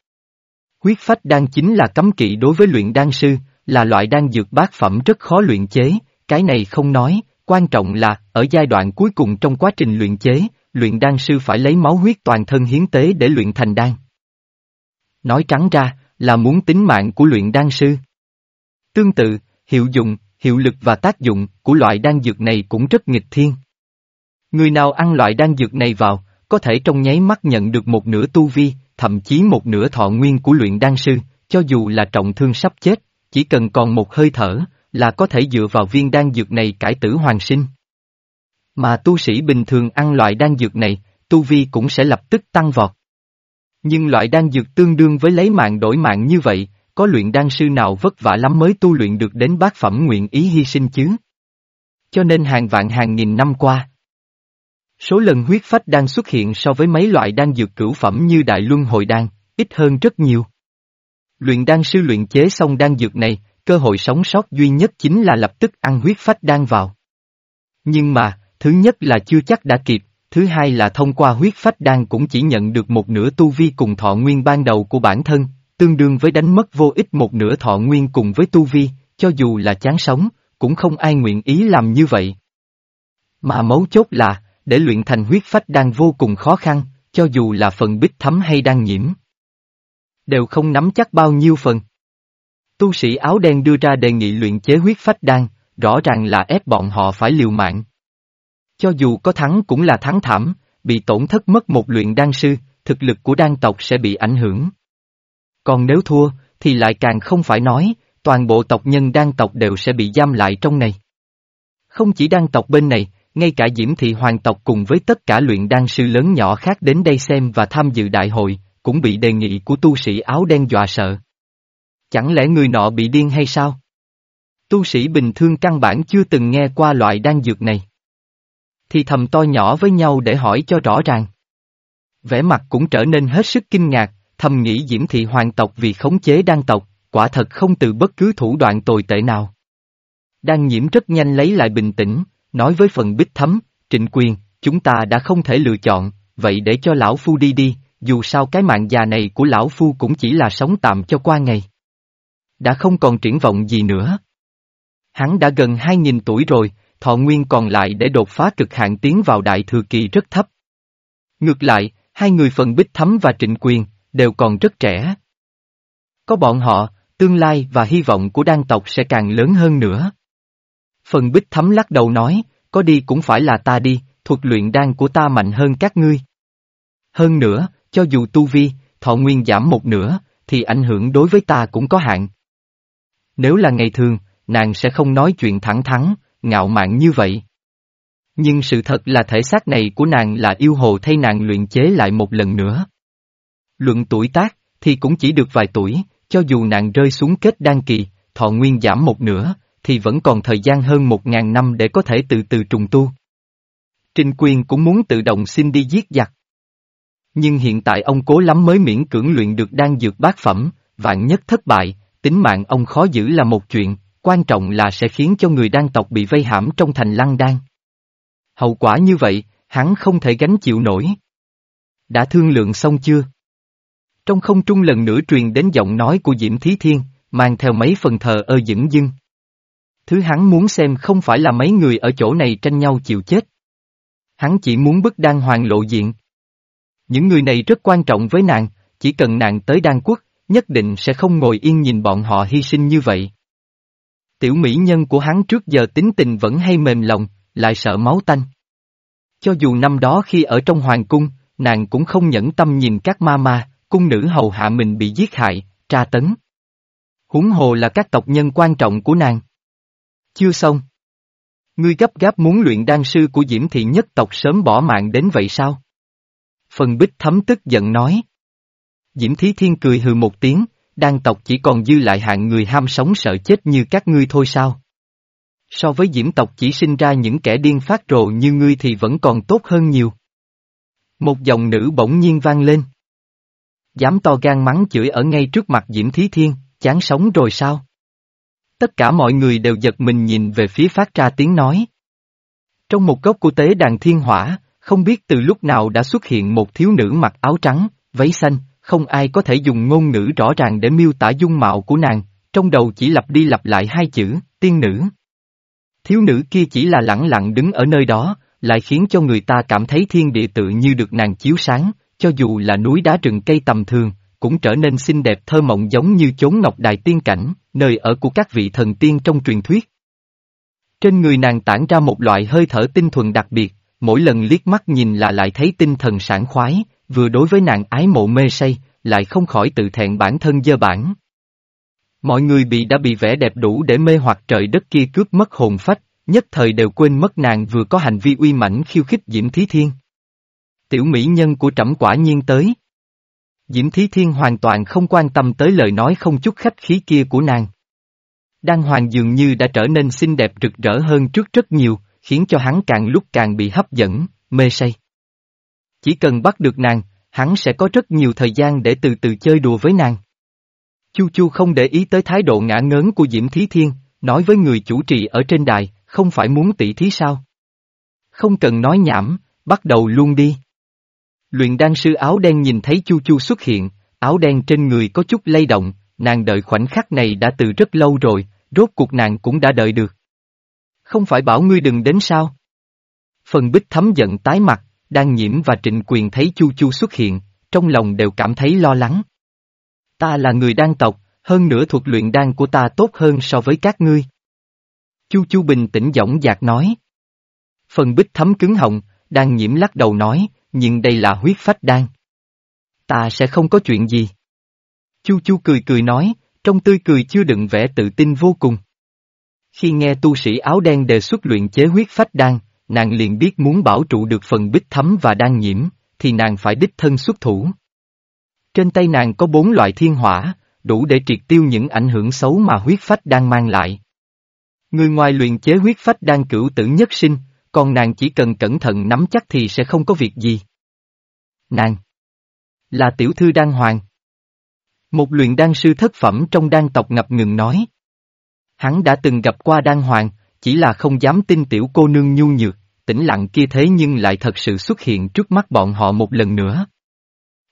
Huyết phách đan chính là cấm kỵ đối với luyện đan sư, là loại đan dược bát phẩm rất khó luyện chế, cái này không nói, quan trọng là, ở giai đoạn cuối cùng trong quá trình luyện chế, luyện đan sư phải lấy máu huyết toàn thân hiến tế để luyện thành đan. Nói trắng ra, là muốn tính mạng của luyện đan sư. Tương tự, hiệu dụng, hiệu lực và tác dụng của loại đan dược này cũng rất nghịch thiên. Người nào ăn loại đan dược này vào, có thể trong nháy mắt nhận được một nửa tu vi, thậm chí một nửa thọ nguyên của luyện đan sư, cho dù là trọng thương sắp chết, chỉ cần còn một hơi thở, là có thể dựa vào viên đan dược này cải tử hoàn sinh. Mà tu sĩ bình thường ăn loại đan dược này, tu vi cũng sẽ lập tức tăng vọt. Nhưng loại đan dược tương đương với lấy mạng đổi mạng như vậy, có luyện đan sư nào vất vả lắm mới tu luyện được đến bát phẩm nguyện ý hy sinh chứ? Cho nên hàng vạn hàng nghìn năm qua, số lần huyết phách đang xuất hiện so với mấy loại đan dược cửu phẩm như đại luân hồi đan, ít hơn rất nhiều. Luyện đan sư luyện chế xong đan dược này, cơ hội sống sót duy nhất chính là lập tức ăn huyết phách đan vào. Nhưng mà, thứ nhất là chưa chắc đã kịp, thứ hai là thông qua huyết phách đan cũng chỉ nhận được một nửa tu vi cùng thọ nguyên ban đầu của bản thân, tương đương với đánh mất vô ích một nửa thọ nguyên cùng với tu vi, cho dù là chán sống, cũng không ai nguyện ý làm như vậy. Mà mấu chốt là, để luyện thành huyết phách đan vô cùng khó khăn, cho dù là phần bích thấm hay đan nhiễm. Đều không nắm chắc bao nhiêu phần. Tu sĩ áo đen đưa ra đề nghị luyện chế huyết phách đan, rõ ràng là ép bọn họ phải liều mạng. Cho dù có thắng cũng là thắng thảm, bị tổn thất mất một luyện đan sư, thực lực của đan tộc sẽ bị ảnh hưởng. Còn nếu thua, thì lại càng không phải nói, toàn bộ tộc nhân đan tộc đều sẽ bị giam lại trong này. Không chỉ đan tộc bên này, ngay cả Diễm Thị Hoàng tộc cùng với tất cả luyện đan sư lớn nhỏ khác đến đây xem và tham dự đại hội, cũng bị đề nghị của tu sĩ áo đen dọa sợ. Chẳng lẽ người nọ bị điên hay sao? Tu sĩ bình thường căn bản chưa từng nghe qua loại đan dược này. Thì thầm to nhỏ với nhau để hỏi cho rõ ràng. Vẻ mặt cũng trở nên hết sức kinh ngạc, thầm nghĩ Diễm Thị Hoàng tộc vì khống chế đan tộc, quả thật không từ bất cứ thủ đoạn tồi tệ nào. Đan nhiễm rất nhanh lấy lại bình tĩnh, nói với phần bích thấm, trịnh quyền, chúng ta đã không thể lựa chọn, vậy để cho lão phu đi đi, dù sao cái mạng già này của lão phu cũng chỉ là sống tạm cho qua ngày. Đã không còn triển vọng gì nữa. Hắn đã gần 2.000 tuổi rồi, thọ nguyên còn lại để đột phá cực hạn tiến vào đại thừa kỳ rất thấp. Ngược lại, hai người phần bích thấm và trịnh quyền, đều còn rất trẻ. Có bọn họ, tương lai và hy vọng của đan tộc sẽ càng lớn hơn nữa. Phần bích thấm lắc đầu nói, có đi cũng phải là ta đi, thuật luyện đan của ta mạnh hơn các ngươi. Hơn nữa, cho dù tu vi, thọ nguyên giảm một nửa, thì ảnh hưởng đối với ta cũng có hạn. Nếu là ngày thường, nàng sẽ không nói chuyện thẳng thắn, ngạo mạn như vậy. Nhưng sự thật là thể xác này của nàng là yêu hồ thay nàng luyện chế lại một lần nữa. Luận tuổi tác, thì cũng chỉ được vài tuổi, cho dù nàng rơi xuống kết đan kỳ, thọ nguyên giảm một nửa, thì vẫn còn thời gian hơn một ngàn năm để có thể từ từ trùng tu. Trình quyền cũng muốn tự động xin đi giết giặc. Nhưng hiện tại ông cố lắm mới miễn cưỡng luyện được đan dược bát phẩm, vạn nhất thất bại, tính mạng ông khó giữ là một chuyện, quan trọng là sẽ khiến cho người đan tộc bị vây hãm trong thành lăng đan. Hậu quả như vậy, hắn không thể gánh chịu nổi. Đã thương lượng xong chưa? Trong không trung lần nữa truyền đến giọng nói của Diễm Thí Thiên, mang theo mấy phần thờ ơ dững dưng. Thứ hắn muốn xem không phải là mấy người ở chỗ này tranh nhau chịu chết. Hắn chỉ muốn bức đan hoàng lộ diện. Những người này rất quan trọng với nàng, chỉ cần nàng tới đan quốc, nhất định sẽ không ngồi yên nhìn bọn họ hy sinh như vậy. Tiểu mỹ nhân của hắn trước giờ tính tình vẫn hay mềm lòng, lại sợ máu tanh. Cho dù năm đó khi ở trong hoàng cung, nàng cũng không nhẫn tâm nhìn các ma ma, cung nữ hầu hạ mình bị giết hại, tra tấn. Huống hồ là các tộc nhân quan trọng của nàng. Chưa xong. Ngươi gấp gáp muốn luyện đan sư của Diễm Thị nhất tộc sớm bỏ mạng đến vậy sao? Phần bích thấm tức giận nói. Diễm Thí Thiên cười hừ một tiếng, đan tộc chỉ còn dư lại hạng người ham sống sợ chết như các ngươi thôi sao? So với diễm tộc chỉ sinh ra những kẻ điên phát rồ như ngươi thì vẫn còn tốt hơn nhiều. Một dòng nữ bỗng nhiên vang lên. Dám to gan mắng chửi ở ngay trước mặt Diễm Thí Thiên, chán sống rồi sao? Tất cả mọi người đều giật mình nhìn về phía phát ra tiếng nói. Trong một góc của tế đàn thiên hỏa, không biết từ lúc nào đã xuất hiện một thiếu nữ mặc áo trắng, váy xanh, không ai có thể dùng ngôn ngữ rõ ràng để miêu tả dung mạo của nàng, trong đầu chỉ lặp đi lặp lại hai chữ, tiên nữ. Thiếu nữ kia chỉ là lẳng lặng đứng ở nơi đó, lại khiến cho người ta cảm thấy thiên địa tự như được nàng chiếu sáng, cho dù là núi đá rừng cây tầm thường, cũng trở nên xinh đẹp thơ mộng giống như chốn ngọc đài tiên cảnh, nơi ở của các vị thần tiên trong truyền thuyết. Trên người nàng tản ra một loại hơi thở tinh thuần đặc biệt, mỗi lần liếc mắt nhìn là lại thấy tinh thần sảng khoái, vừa đối với nàng ái mộ mê say, lại không khỏi tự thẹn bản thân dơ bản. Mọi người bị đã bị vẻ đẹp đủ để mê hoặc trời đất kia cướp mất hồn phách, nhất thời đều quên mất nàng vừa có hành vi uy mãnh khiêu khích Diễm Thí Thiên. Tiểu mỹ nhân của trẫm quả nhiên tới. Diễm Thí Thiên hoàn toàn không quan tâm tới lời nói không chút khách khí kia của nàng. Đan Hoàng dường như đã trở nên xinh đẹp rực rỡ hơn trước rất nhiều, khiến cho hắn càng lúc càng bị hấp dẫn, mê say. Chỉ cần bắt được nàng, hắn sẽ có rất nhiều thời gian để từ từ chơi đùa với nàng. Chu Chu không để ý tới thái độ ngã ngớn của Diễm Thí Thiên, nói với người chủ trì ở trên đài, không phải muốn tỷ thí sao? Không cần nói nhảm, bắt đầu luôn đi. Luyện đan sư áo đen nhìn thấy Chu Chu xuất hiện, áo đen trên người có chút lay động, nàng đợi khoảnh khắc này đã từ rất lâu rồi, rốt cuộc nàng cũng đã đợi được. Không phải bảo ngươi đừng đến sao? Phần bích thấm giận tái mặt, đang nhiễm và trịnh quyền thấy Chu Chu xuất hiện, trong lòng đều cảm thấy lo lắng. Ta là người đan tộc, hơn nữa thuật luyện đan của ta tốt hơn so với các ngươi. Chu Chu bình tĩnh giọng dạc nói. Phần bích thấm cứng họng, đang nhiễm lắc đầu nói, nhưng đây là huyết phách đan. Ta sẽ không có chuyện gì. Chu Chu cười cười nói, trong tươi cười chưa đựng vẻ tự tin vô cùng. Khi nghe tu sĩ áo đen đề xuất luyện chế huyết phách đan, nàng liền biết muốn bảo trụ được phần bích thấm và đan nhiễm, thì nàng phải đích thân xuất thủ. Trên tay nàng có bốn loại thiên hỏa, đủ để triệt tiêu những ảnh hưởng xấu mà huyết phách đang mang lại. Người ngoài luyện chế huyết phách đang cửu tử nhất sinh, còn nàng chỉ cần cẩn thận nắm chắc thì sẽ không có việc gì. Nàng là tiểu thư đan hoàng. Một luyện đan sư thất phẩm trong đan tộc ngập ngừng nói. Hắn đã từng gặp qua đan hoàng, chỉ là không dám tin tiểu cô nương nhu nhược, tĩnh lặng kia thế nhưng lại thật sự xuất hiện trước mắt bọn họ một lần nữa.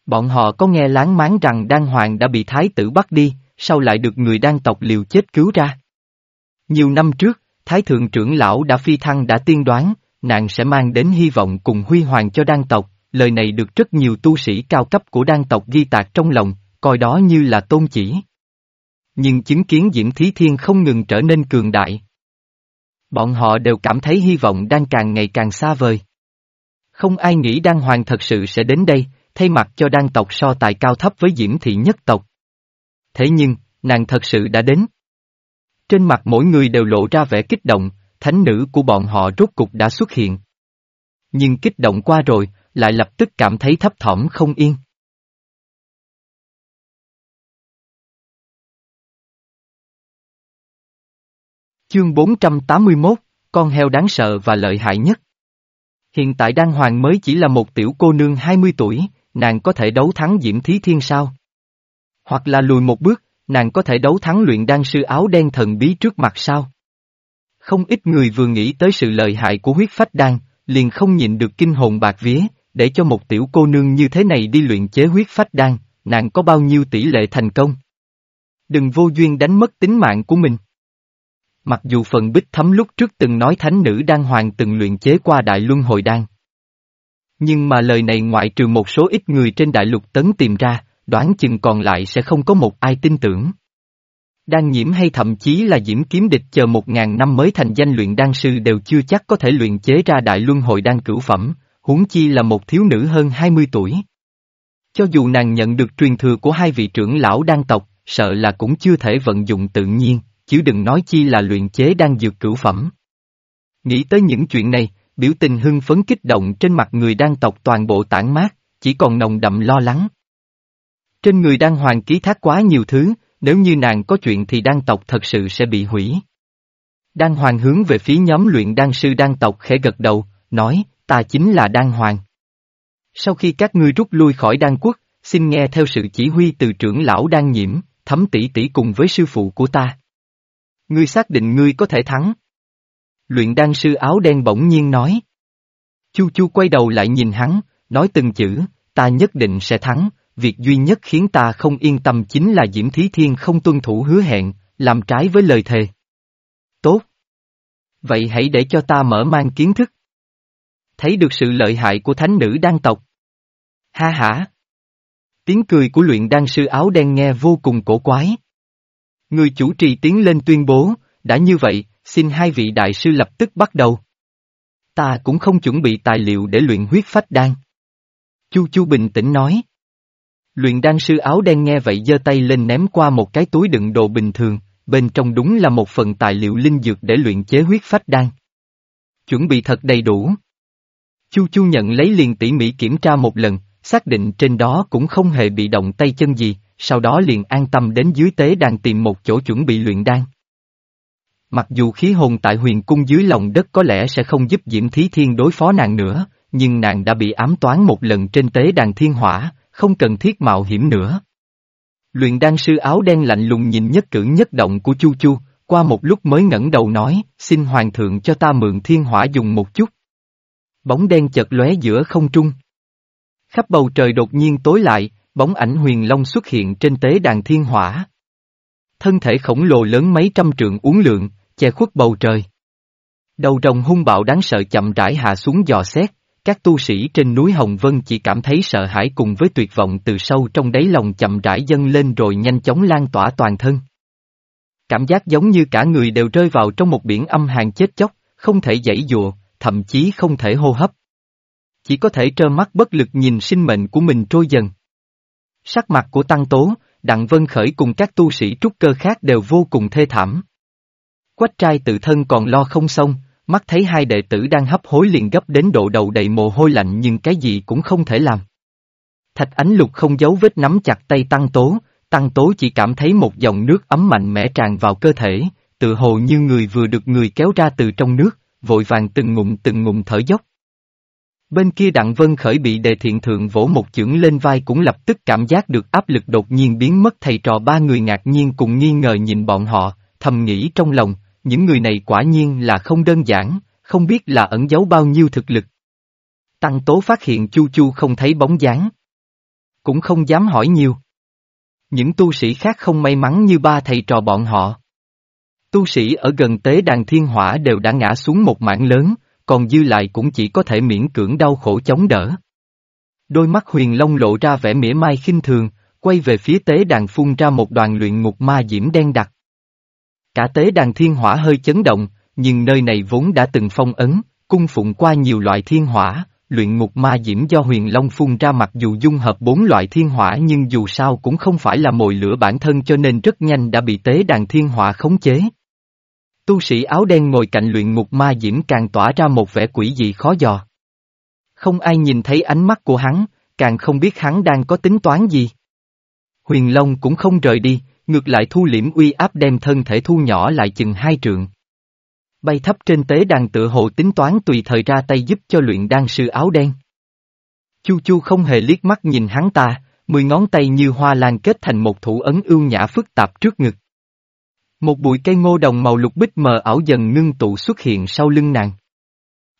Bọn họ có nghe láng máng rằng đan hoàng đã bị thái tử bắt đi, sau lại được người đan tộc liều chết cứu ra. Nhiều năm trước, thái thượng trưởng lão đã phi thăng đã tiên đoán, nàng sẽ mang đến hy vọng cùng huy hoàng cho đan tộc, lời này được rất nhiều tu sĩ cao cấp của đan tộc ghi tạc trong lòng, coi đó như là tôn chỉ. Nhưng chứng kiến Diễm Thí Thiên không ngừng trở nên cường đại. Bọn họ đều cảm thấy hy vọng đang càng ngày càng xa vời. Không ai nghĩ đan hoàng thật sự sẽ đến đây, thay mặt cho đan tộc so tài cao thấp với Diễm Thị nhất tộc. Thế nhưng, nàng thật sự đã đến. Trên mặt mỗi người đều lộ ra vẻ kích động, thánh nữ của bọn họ rốt cục đã xuất hiện. Nhưng kích động qua rồi, lại lập tức cảm thấy thấp thỏm không yên. Chương 481, con heo đáng sợ và lợi hại nhất. Hiện tại Đan Hoàng mới chỉ là một tiểu cô nương 20 tuổi, nàng có thể đấu thắng Diễm Thí Thiên sao? Hoặc là lùi một bước, nàng có thể đấu thắng luyện đan sư áo đen thần bí trước mặt sao? Không ít người vừa nghĩ tới sự lợi hại của huyết phách đan, liền không nhịn được kinh hồn bạc vía, để cho một tiểu cô nương như thế này đi luyện chế huyết phách đan, nàng có bao nhiêu tỷ lệ thành công? Đừng vô duyên đánh mất tính mạng của mình. Mặc dù phần bích thấm lúc trước từng nói thánh nữ đang hoàng từng luyện chế qua đại luân hồi đan. Nhưng mà lời này ngoại trừ một số ít người trên đại lục tấn tìm ra, đoán chừng còn lại sẽ không có một ai tin tưởng. Đan nhiễm hay thậm chí là diễm kiếm địch chờ một ngàn năm mới thành danh luyện đan sư đều chưa chắc có thể luyện chế ra đại luân hồi đan cửu phẩm, huống chi là một thiếu nữ hơn 20 tuổi. Cho dù nàng nhận được truyền thừa của hai vị trưởng lão đan tộc, sợ là cũng chưa thể vận dụng tự nhiên, chứ đừng nói chi là luyện chế đang dược cửu phẩm. Nghĩ tới những chuyện này, biểu tình hưng phấn kích động trên mặt người đan tộc toàn bộ tản mát, chỉ còn nồng đậm lo lắng. Trên người đan hoàng ký thác quá nhiều thứ, nếu như nàng có chuyện thì đan tộc thật sự sẽ bị hủy. Đan hoàng hướng về phía nhóm luyện đan sư đan tộc khẽ gật đầu, nói, ta chính là đan hoàng. Sau khi các ngươi rút lui khỏi đan quốc, xin nghe theo sự chỉ huy từ trưởng lão đan nhiễm, thấm tỷ tỷ cùng với sư phụ của ta. Ngươi xác định ngươi có thể thắng. Luyện đan sư áo đen bỗng nhiên nói. Chu Chu quay đầu lại nhìn hắn, nói từng chữ, ta nhất định sẽ thắng, việc duy nhất khiến ta không yên tâm chính là Diễm Thí Thiên không tuân thủ hứa hẹn, làm trái với lời thề. Tốt. Vậy hãy để cho ta mở mang kiến thức. Thấy được sự lợi hại của thánh nữ đan tộc. Ha ha. Tiếng cười của luyện đan sư áo đen nghe vô cùng cổ quái. Người chủ trì tiến lên tuyên bố, đã như vậy, xin hai vị đại sư lập tức bắt đầu. Ta cũng không chuẩn bị tài liệu để luyện huyết phách đan. Chu Chu bình tĩnh nói. Luyện đan sư áo đen nghe vậy giơ tay lên ném qua một cái túi đựng đồ bình thường, bên trong đúng là một phần tài liệu linh dược để luyện chế huyết phách đan. Chuẩn bị thật đầy đủ. Chu Chu nhận lấy liền tỉ mỉ kiểm tra một lần, xác định trên đó cũng không hề bị động tay chân gì, sau đó liền an tâm đến dưới tế đàn tìm một chỗ chuẩn bị luyện đan. Mặc dù khí hồn tại huyền cung dưới lòng đất có lẽ sẽ không giúp Diễm Thí Thiên đối phó nàng nữa, nhưng nàng đã bị ám toán một lần trên tế đàn thiên hỏa, không cần thiết mạo hiểm nữa. Luyện đan sư áo đen lạnh lùng nhìn nhất cử nhất động của Chu Chu, qua một lúc mới ngẩng đầu nói, xin hoàng thượng cho ta mượn thiên hỏa dùng một chút. Bóng đen chợt lóe giữa không trung. Khắp bầu trời đột nhiên tối lại, bóng ảnh huyền long xuất hiện trên tế đàn thiên hỏa. Thân thể khổng lồ lớn mấy trăm trượng uốn lượn, che khuất bầu trời. Đầu rồng hung bạo đáng sợ chậm rãi hạ xuống dò xét, các tu sĩ trên núi Hồng Vân chỉ cảm thấy sợ hãi cùng với tuyệt vọng từ sâu trong đáy lòng chậm rãi dâng lên rồi nhanh chóng lan tỏa toàn thân. Cảm giác giống như cả người đều rơi vào trong một biển âm hàn chết chóc, không thể dãy dụa, thậm chí không thể hô hấp. Chỉ có thể trơ mắt bất lực nhìn sinh mệnh của mình trôi dần. Sắc mặt của Tăng Tố, Đặng Vân Khởi cùng các tu sĩ trúc cơ khác đều vô cùng thê thảm. Quách trai tự thân còn lo không xong, mắt thấy hai đệ tử đang hấp hối liền gấp đến độ đầu đầy mồ hôi lạnh nhưng cái gì cũng không thể làm. Thạch ánh lục không giấu vết nắm chặt tay Tăng Tố, Tăng Tố chỉ cảm thấy một dòng nước ấm mạnh mẽ tràn vào cơ thể, tự hồ như người vừa được người kéo ra từ trong nước, vội vàng từng ngụm từng ngụm thở dốc. Bên kia Đặng Vân Khởi bị đề thiện thượng vỗ một chưởng lên vai cũng lập tức cảm giác được áp lực đột nhiên biến mất thầy trò ba người ngạc nhiên cùng nghi ngờ nhìn bọn họ, thầm nghĩ trong lòng, những người này quả nhiên là không đơn giản, không biết là ẩn giấu bao nhiêu thực lực. Tăng tố phát hiện Chu Chu không thấy bóng dáng. Cũng không dám hỏi nhiều. Những tu sĩ khác không may mắn như ba thầy trò bọn họ. Tu sĩ ở gần tế đàn thiên hỏa đều đã ngã xuống một mảng lớn, còn dư lại cũng chỉ có thể miễn cưỡng đau khổ chống đỡ. Đôi mắt huyền long lộ ra vẻ mỉa mai khinh thường, quay về phía tế đàn phun ra một đoàn luyện ngục ma diễm đen đặc. Cả tế đàn thiên hỏa hơi chấn động, nhưng nơi này vốn đã từng phong ấn, cung phụng qua nhiều loại thiên hỏa, luyện ngục ma diễm do huyền long phun ra mặc dù dung hợp bốn loại thiên hỏa nhưng dù sao cũng không phải là mồi lửa bản thân cho nên rất nhanh đã bị tế đàn thiên hỏa khống chế. Tu sĩ áo đen ngồi cạnh luyện ngục ma diễm càng tỏa ra một vẻ quỷ dị khó dò. Không ai nhìn thấy ánh mắt của hắn, càng không biết hắn đang có tính toán gì. Huyền Long cũng không rời đi, ngược lại thu liễm uy áp đem thân thể thu nhỏ lại chừng hai trượng. Bay thấp trên tế đàn tựa hộ tính toán tùy thời ra tay giúp cho luyện đan sư áo đen. Chu Chu không hề liếc mắt nhìn hắn ta, mười ngón tay như hoa lan kết thành một thủ ấn ưu nhã phức tạp trước ngực. Một bụi cây ngô đồng màu lục bích mờ ảo dần ngưng tụ xuất hiện sau lưng nàng.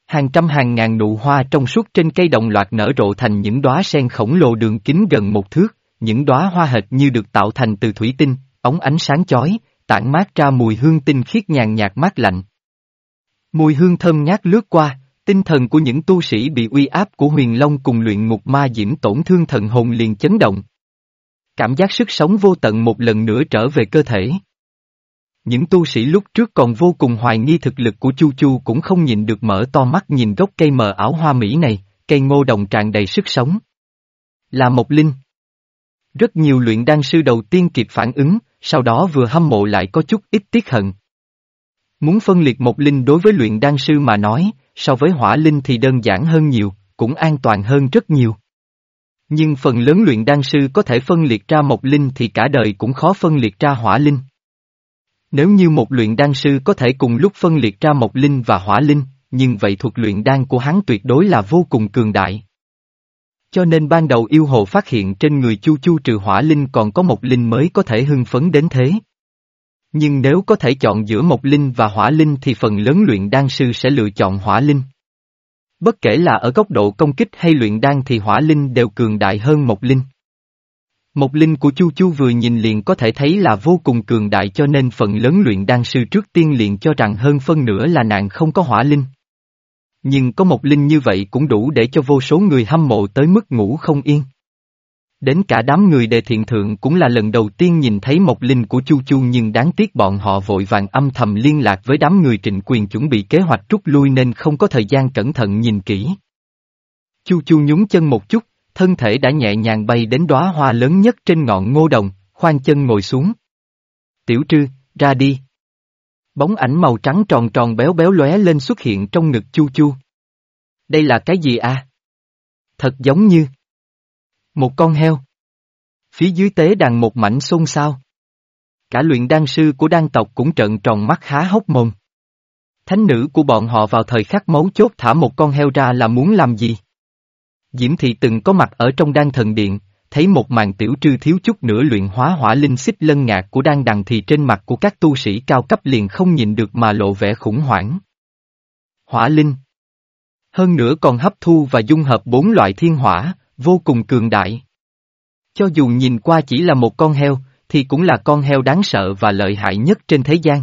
Hàng trăm hàng ngàn nụ hoa trong suốt trên cây đồng loạt nở rộ thành những đóa sen khổng lồ đường kính gần một thước, những đóa hoa hệt như được tạo thành từ thủy tinh, ống ánh sáng chói, tản mát ra mùi hương tinh khiết nhàn nhạt mát lạnh. Mùi hương thơm ngát lướt qua, tinh thần của những tu sĩ bị uy áp của huyền long cùng luyện ngục ma diễm tổn thương thần hồn liền chấn động. Cảm giác sức sống vô tận một lần nữa trở về cơ thể. Những tu sĩ lúc trước còn vô cùng hoài nghi thực lực của Chu Chu cũng không nhìn được mở to mắt nhìn gốc cây mờ ảo hoa mỹ này, cây ngô đồng tràn đầy sức sống. Là một linh. Rất nhiều luyện đan sư đầu tiên kịp phản ứng, sau đó vừa hâm mộ lại có chút ít tiếc hận. Muốn phân liệt một linh đối với luyện đan sư mà nói, so với hỏa linh thì đơn giản hơn nhiều, cũng an toàn hơn rất nhiều. Nhưng phần lớn luyện đan sư có thể phân liệt ra một linh thì cả đời cũng khó phân liệt ra hỏa linh. Nếu như một luyện đan sư có thể cùng lúc phân liệt ra mộc linh và hỏa linh, nhưng vậy thuật luyện đan của hắn tuyệt đối là vô cùng cường đại. Cho nên ban đầu yêu hồ phát hiện trên người chu chu trừ hỏa linh còn có một linh mới có thể hưng phấn đến thế. Nhưng nếu có thể chọn giữa mộc linh và hỏa linh thì phần lớn luyện đan sư sẽ lựa chọn hỏa linh. Bất kể là ở góc độ công kích hay luyện đan thì hỏa linh đều cường đại hơn mộc linh. Một linh của Chu Chu vừa nhìn liền có thể thấy là vô cùng cường đại cho nên phần lớn luyện đan sư trước tiên liền cho rằng hơn phân nửa là nàng không có hỏa linh. Nhưng có một linh như vậy cũng đủ để cho vô số người hâm mộ tới mức ngủ không yên. Đến cả đám người đề thiện thượng cũng là lần đầu tiên nhìn thấy một linh của Chu Chu nhưng đáng tiếc bọn họ vội vàng âm thầm liên lạc với đám người trịnh quyền chuẩn bị kế hoạch rút lui nên không có thời gian cẩn thận nhìn kỹ. Chu Chu nhún chân một chút, thân thể đã nhẹ nhàng bay đến đóa hoa lớn nhất trên ngọn ngô đồng, khoan chân ngồi xuống. Tiểu trư, ra đi. Bóng ảnh màu trắng tròn tròn béo béo lóe lên xuất hiện trong ngực Chu Chu. Đây là cái gì à? Thật giống như một con heo. Phía dưới tế đàn một mảnh xôn xao. Cả luyện đan sư của đan tộc cũng trợn tròn mắt há hốc mồm. Thánh nữ của bọn họ vào thời khắc mấu chốt thả một con heo ra là muốn làm gì? Diễm Thị từng có mặt ở trong đan thần điện, thấy một màn tiểu trư thiếu chút nữa luyện hóa hỏa linh xích lân ngạc của đan đằng thì trên mặt của các tu sĩ cao cấp liền không nhìn được mà lộ vẻ khủng hoảng. Hỏa linh Hơn nữa còn hấp thu và dung hợp bốn loại thiên hỏa, vô cùng cường đại. Cho dù nhìn qua chỉ là một con heo, thì cũng là con heo đáng sợ và lợi hại nhất trên thế gian.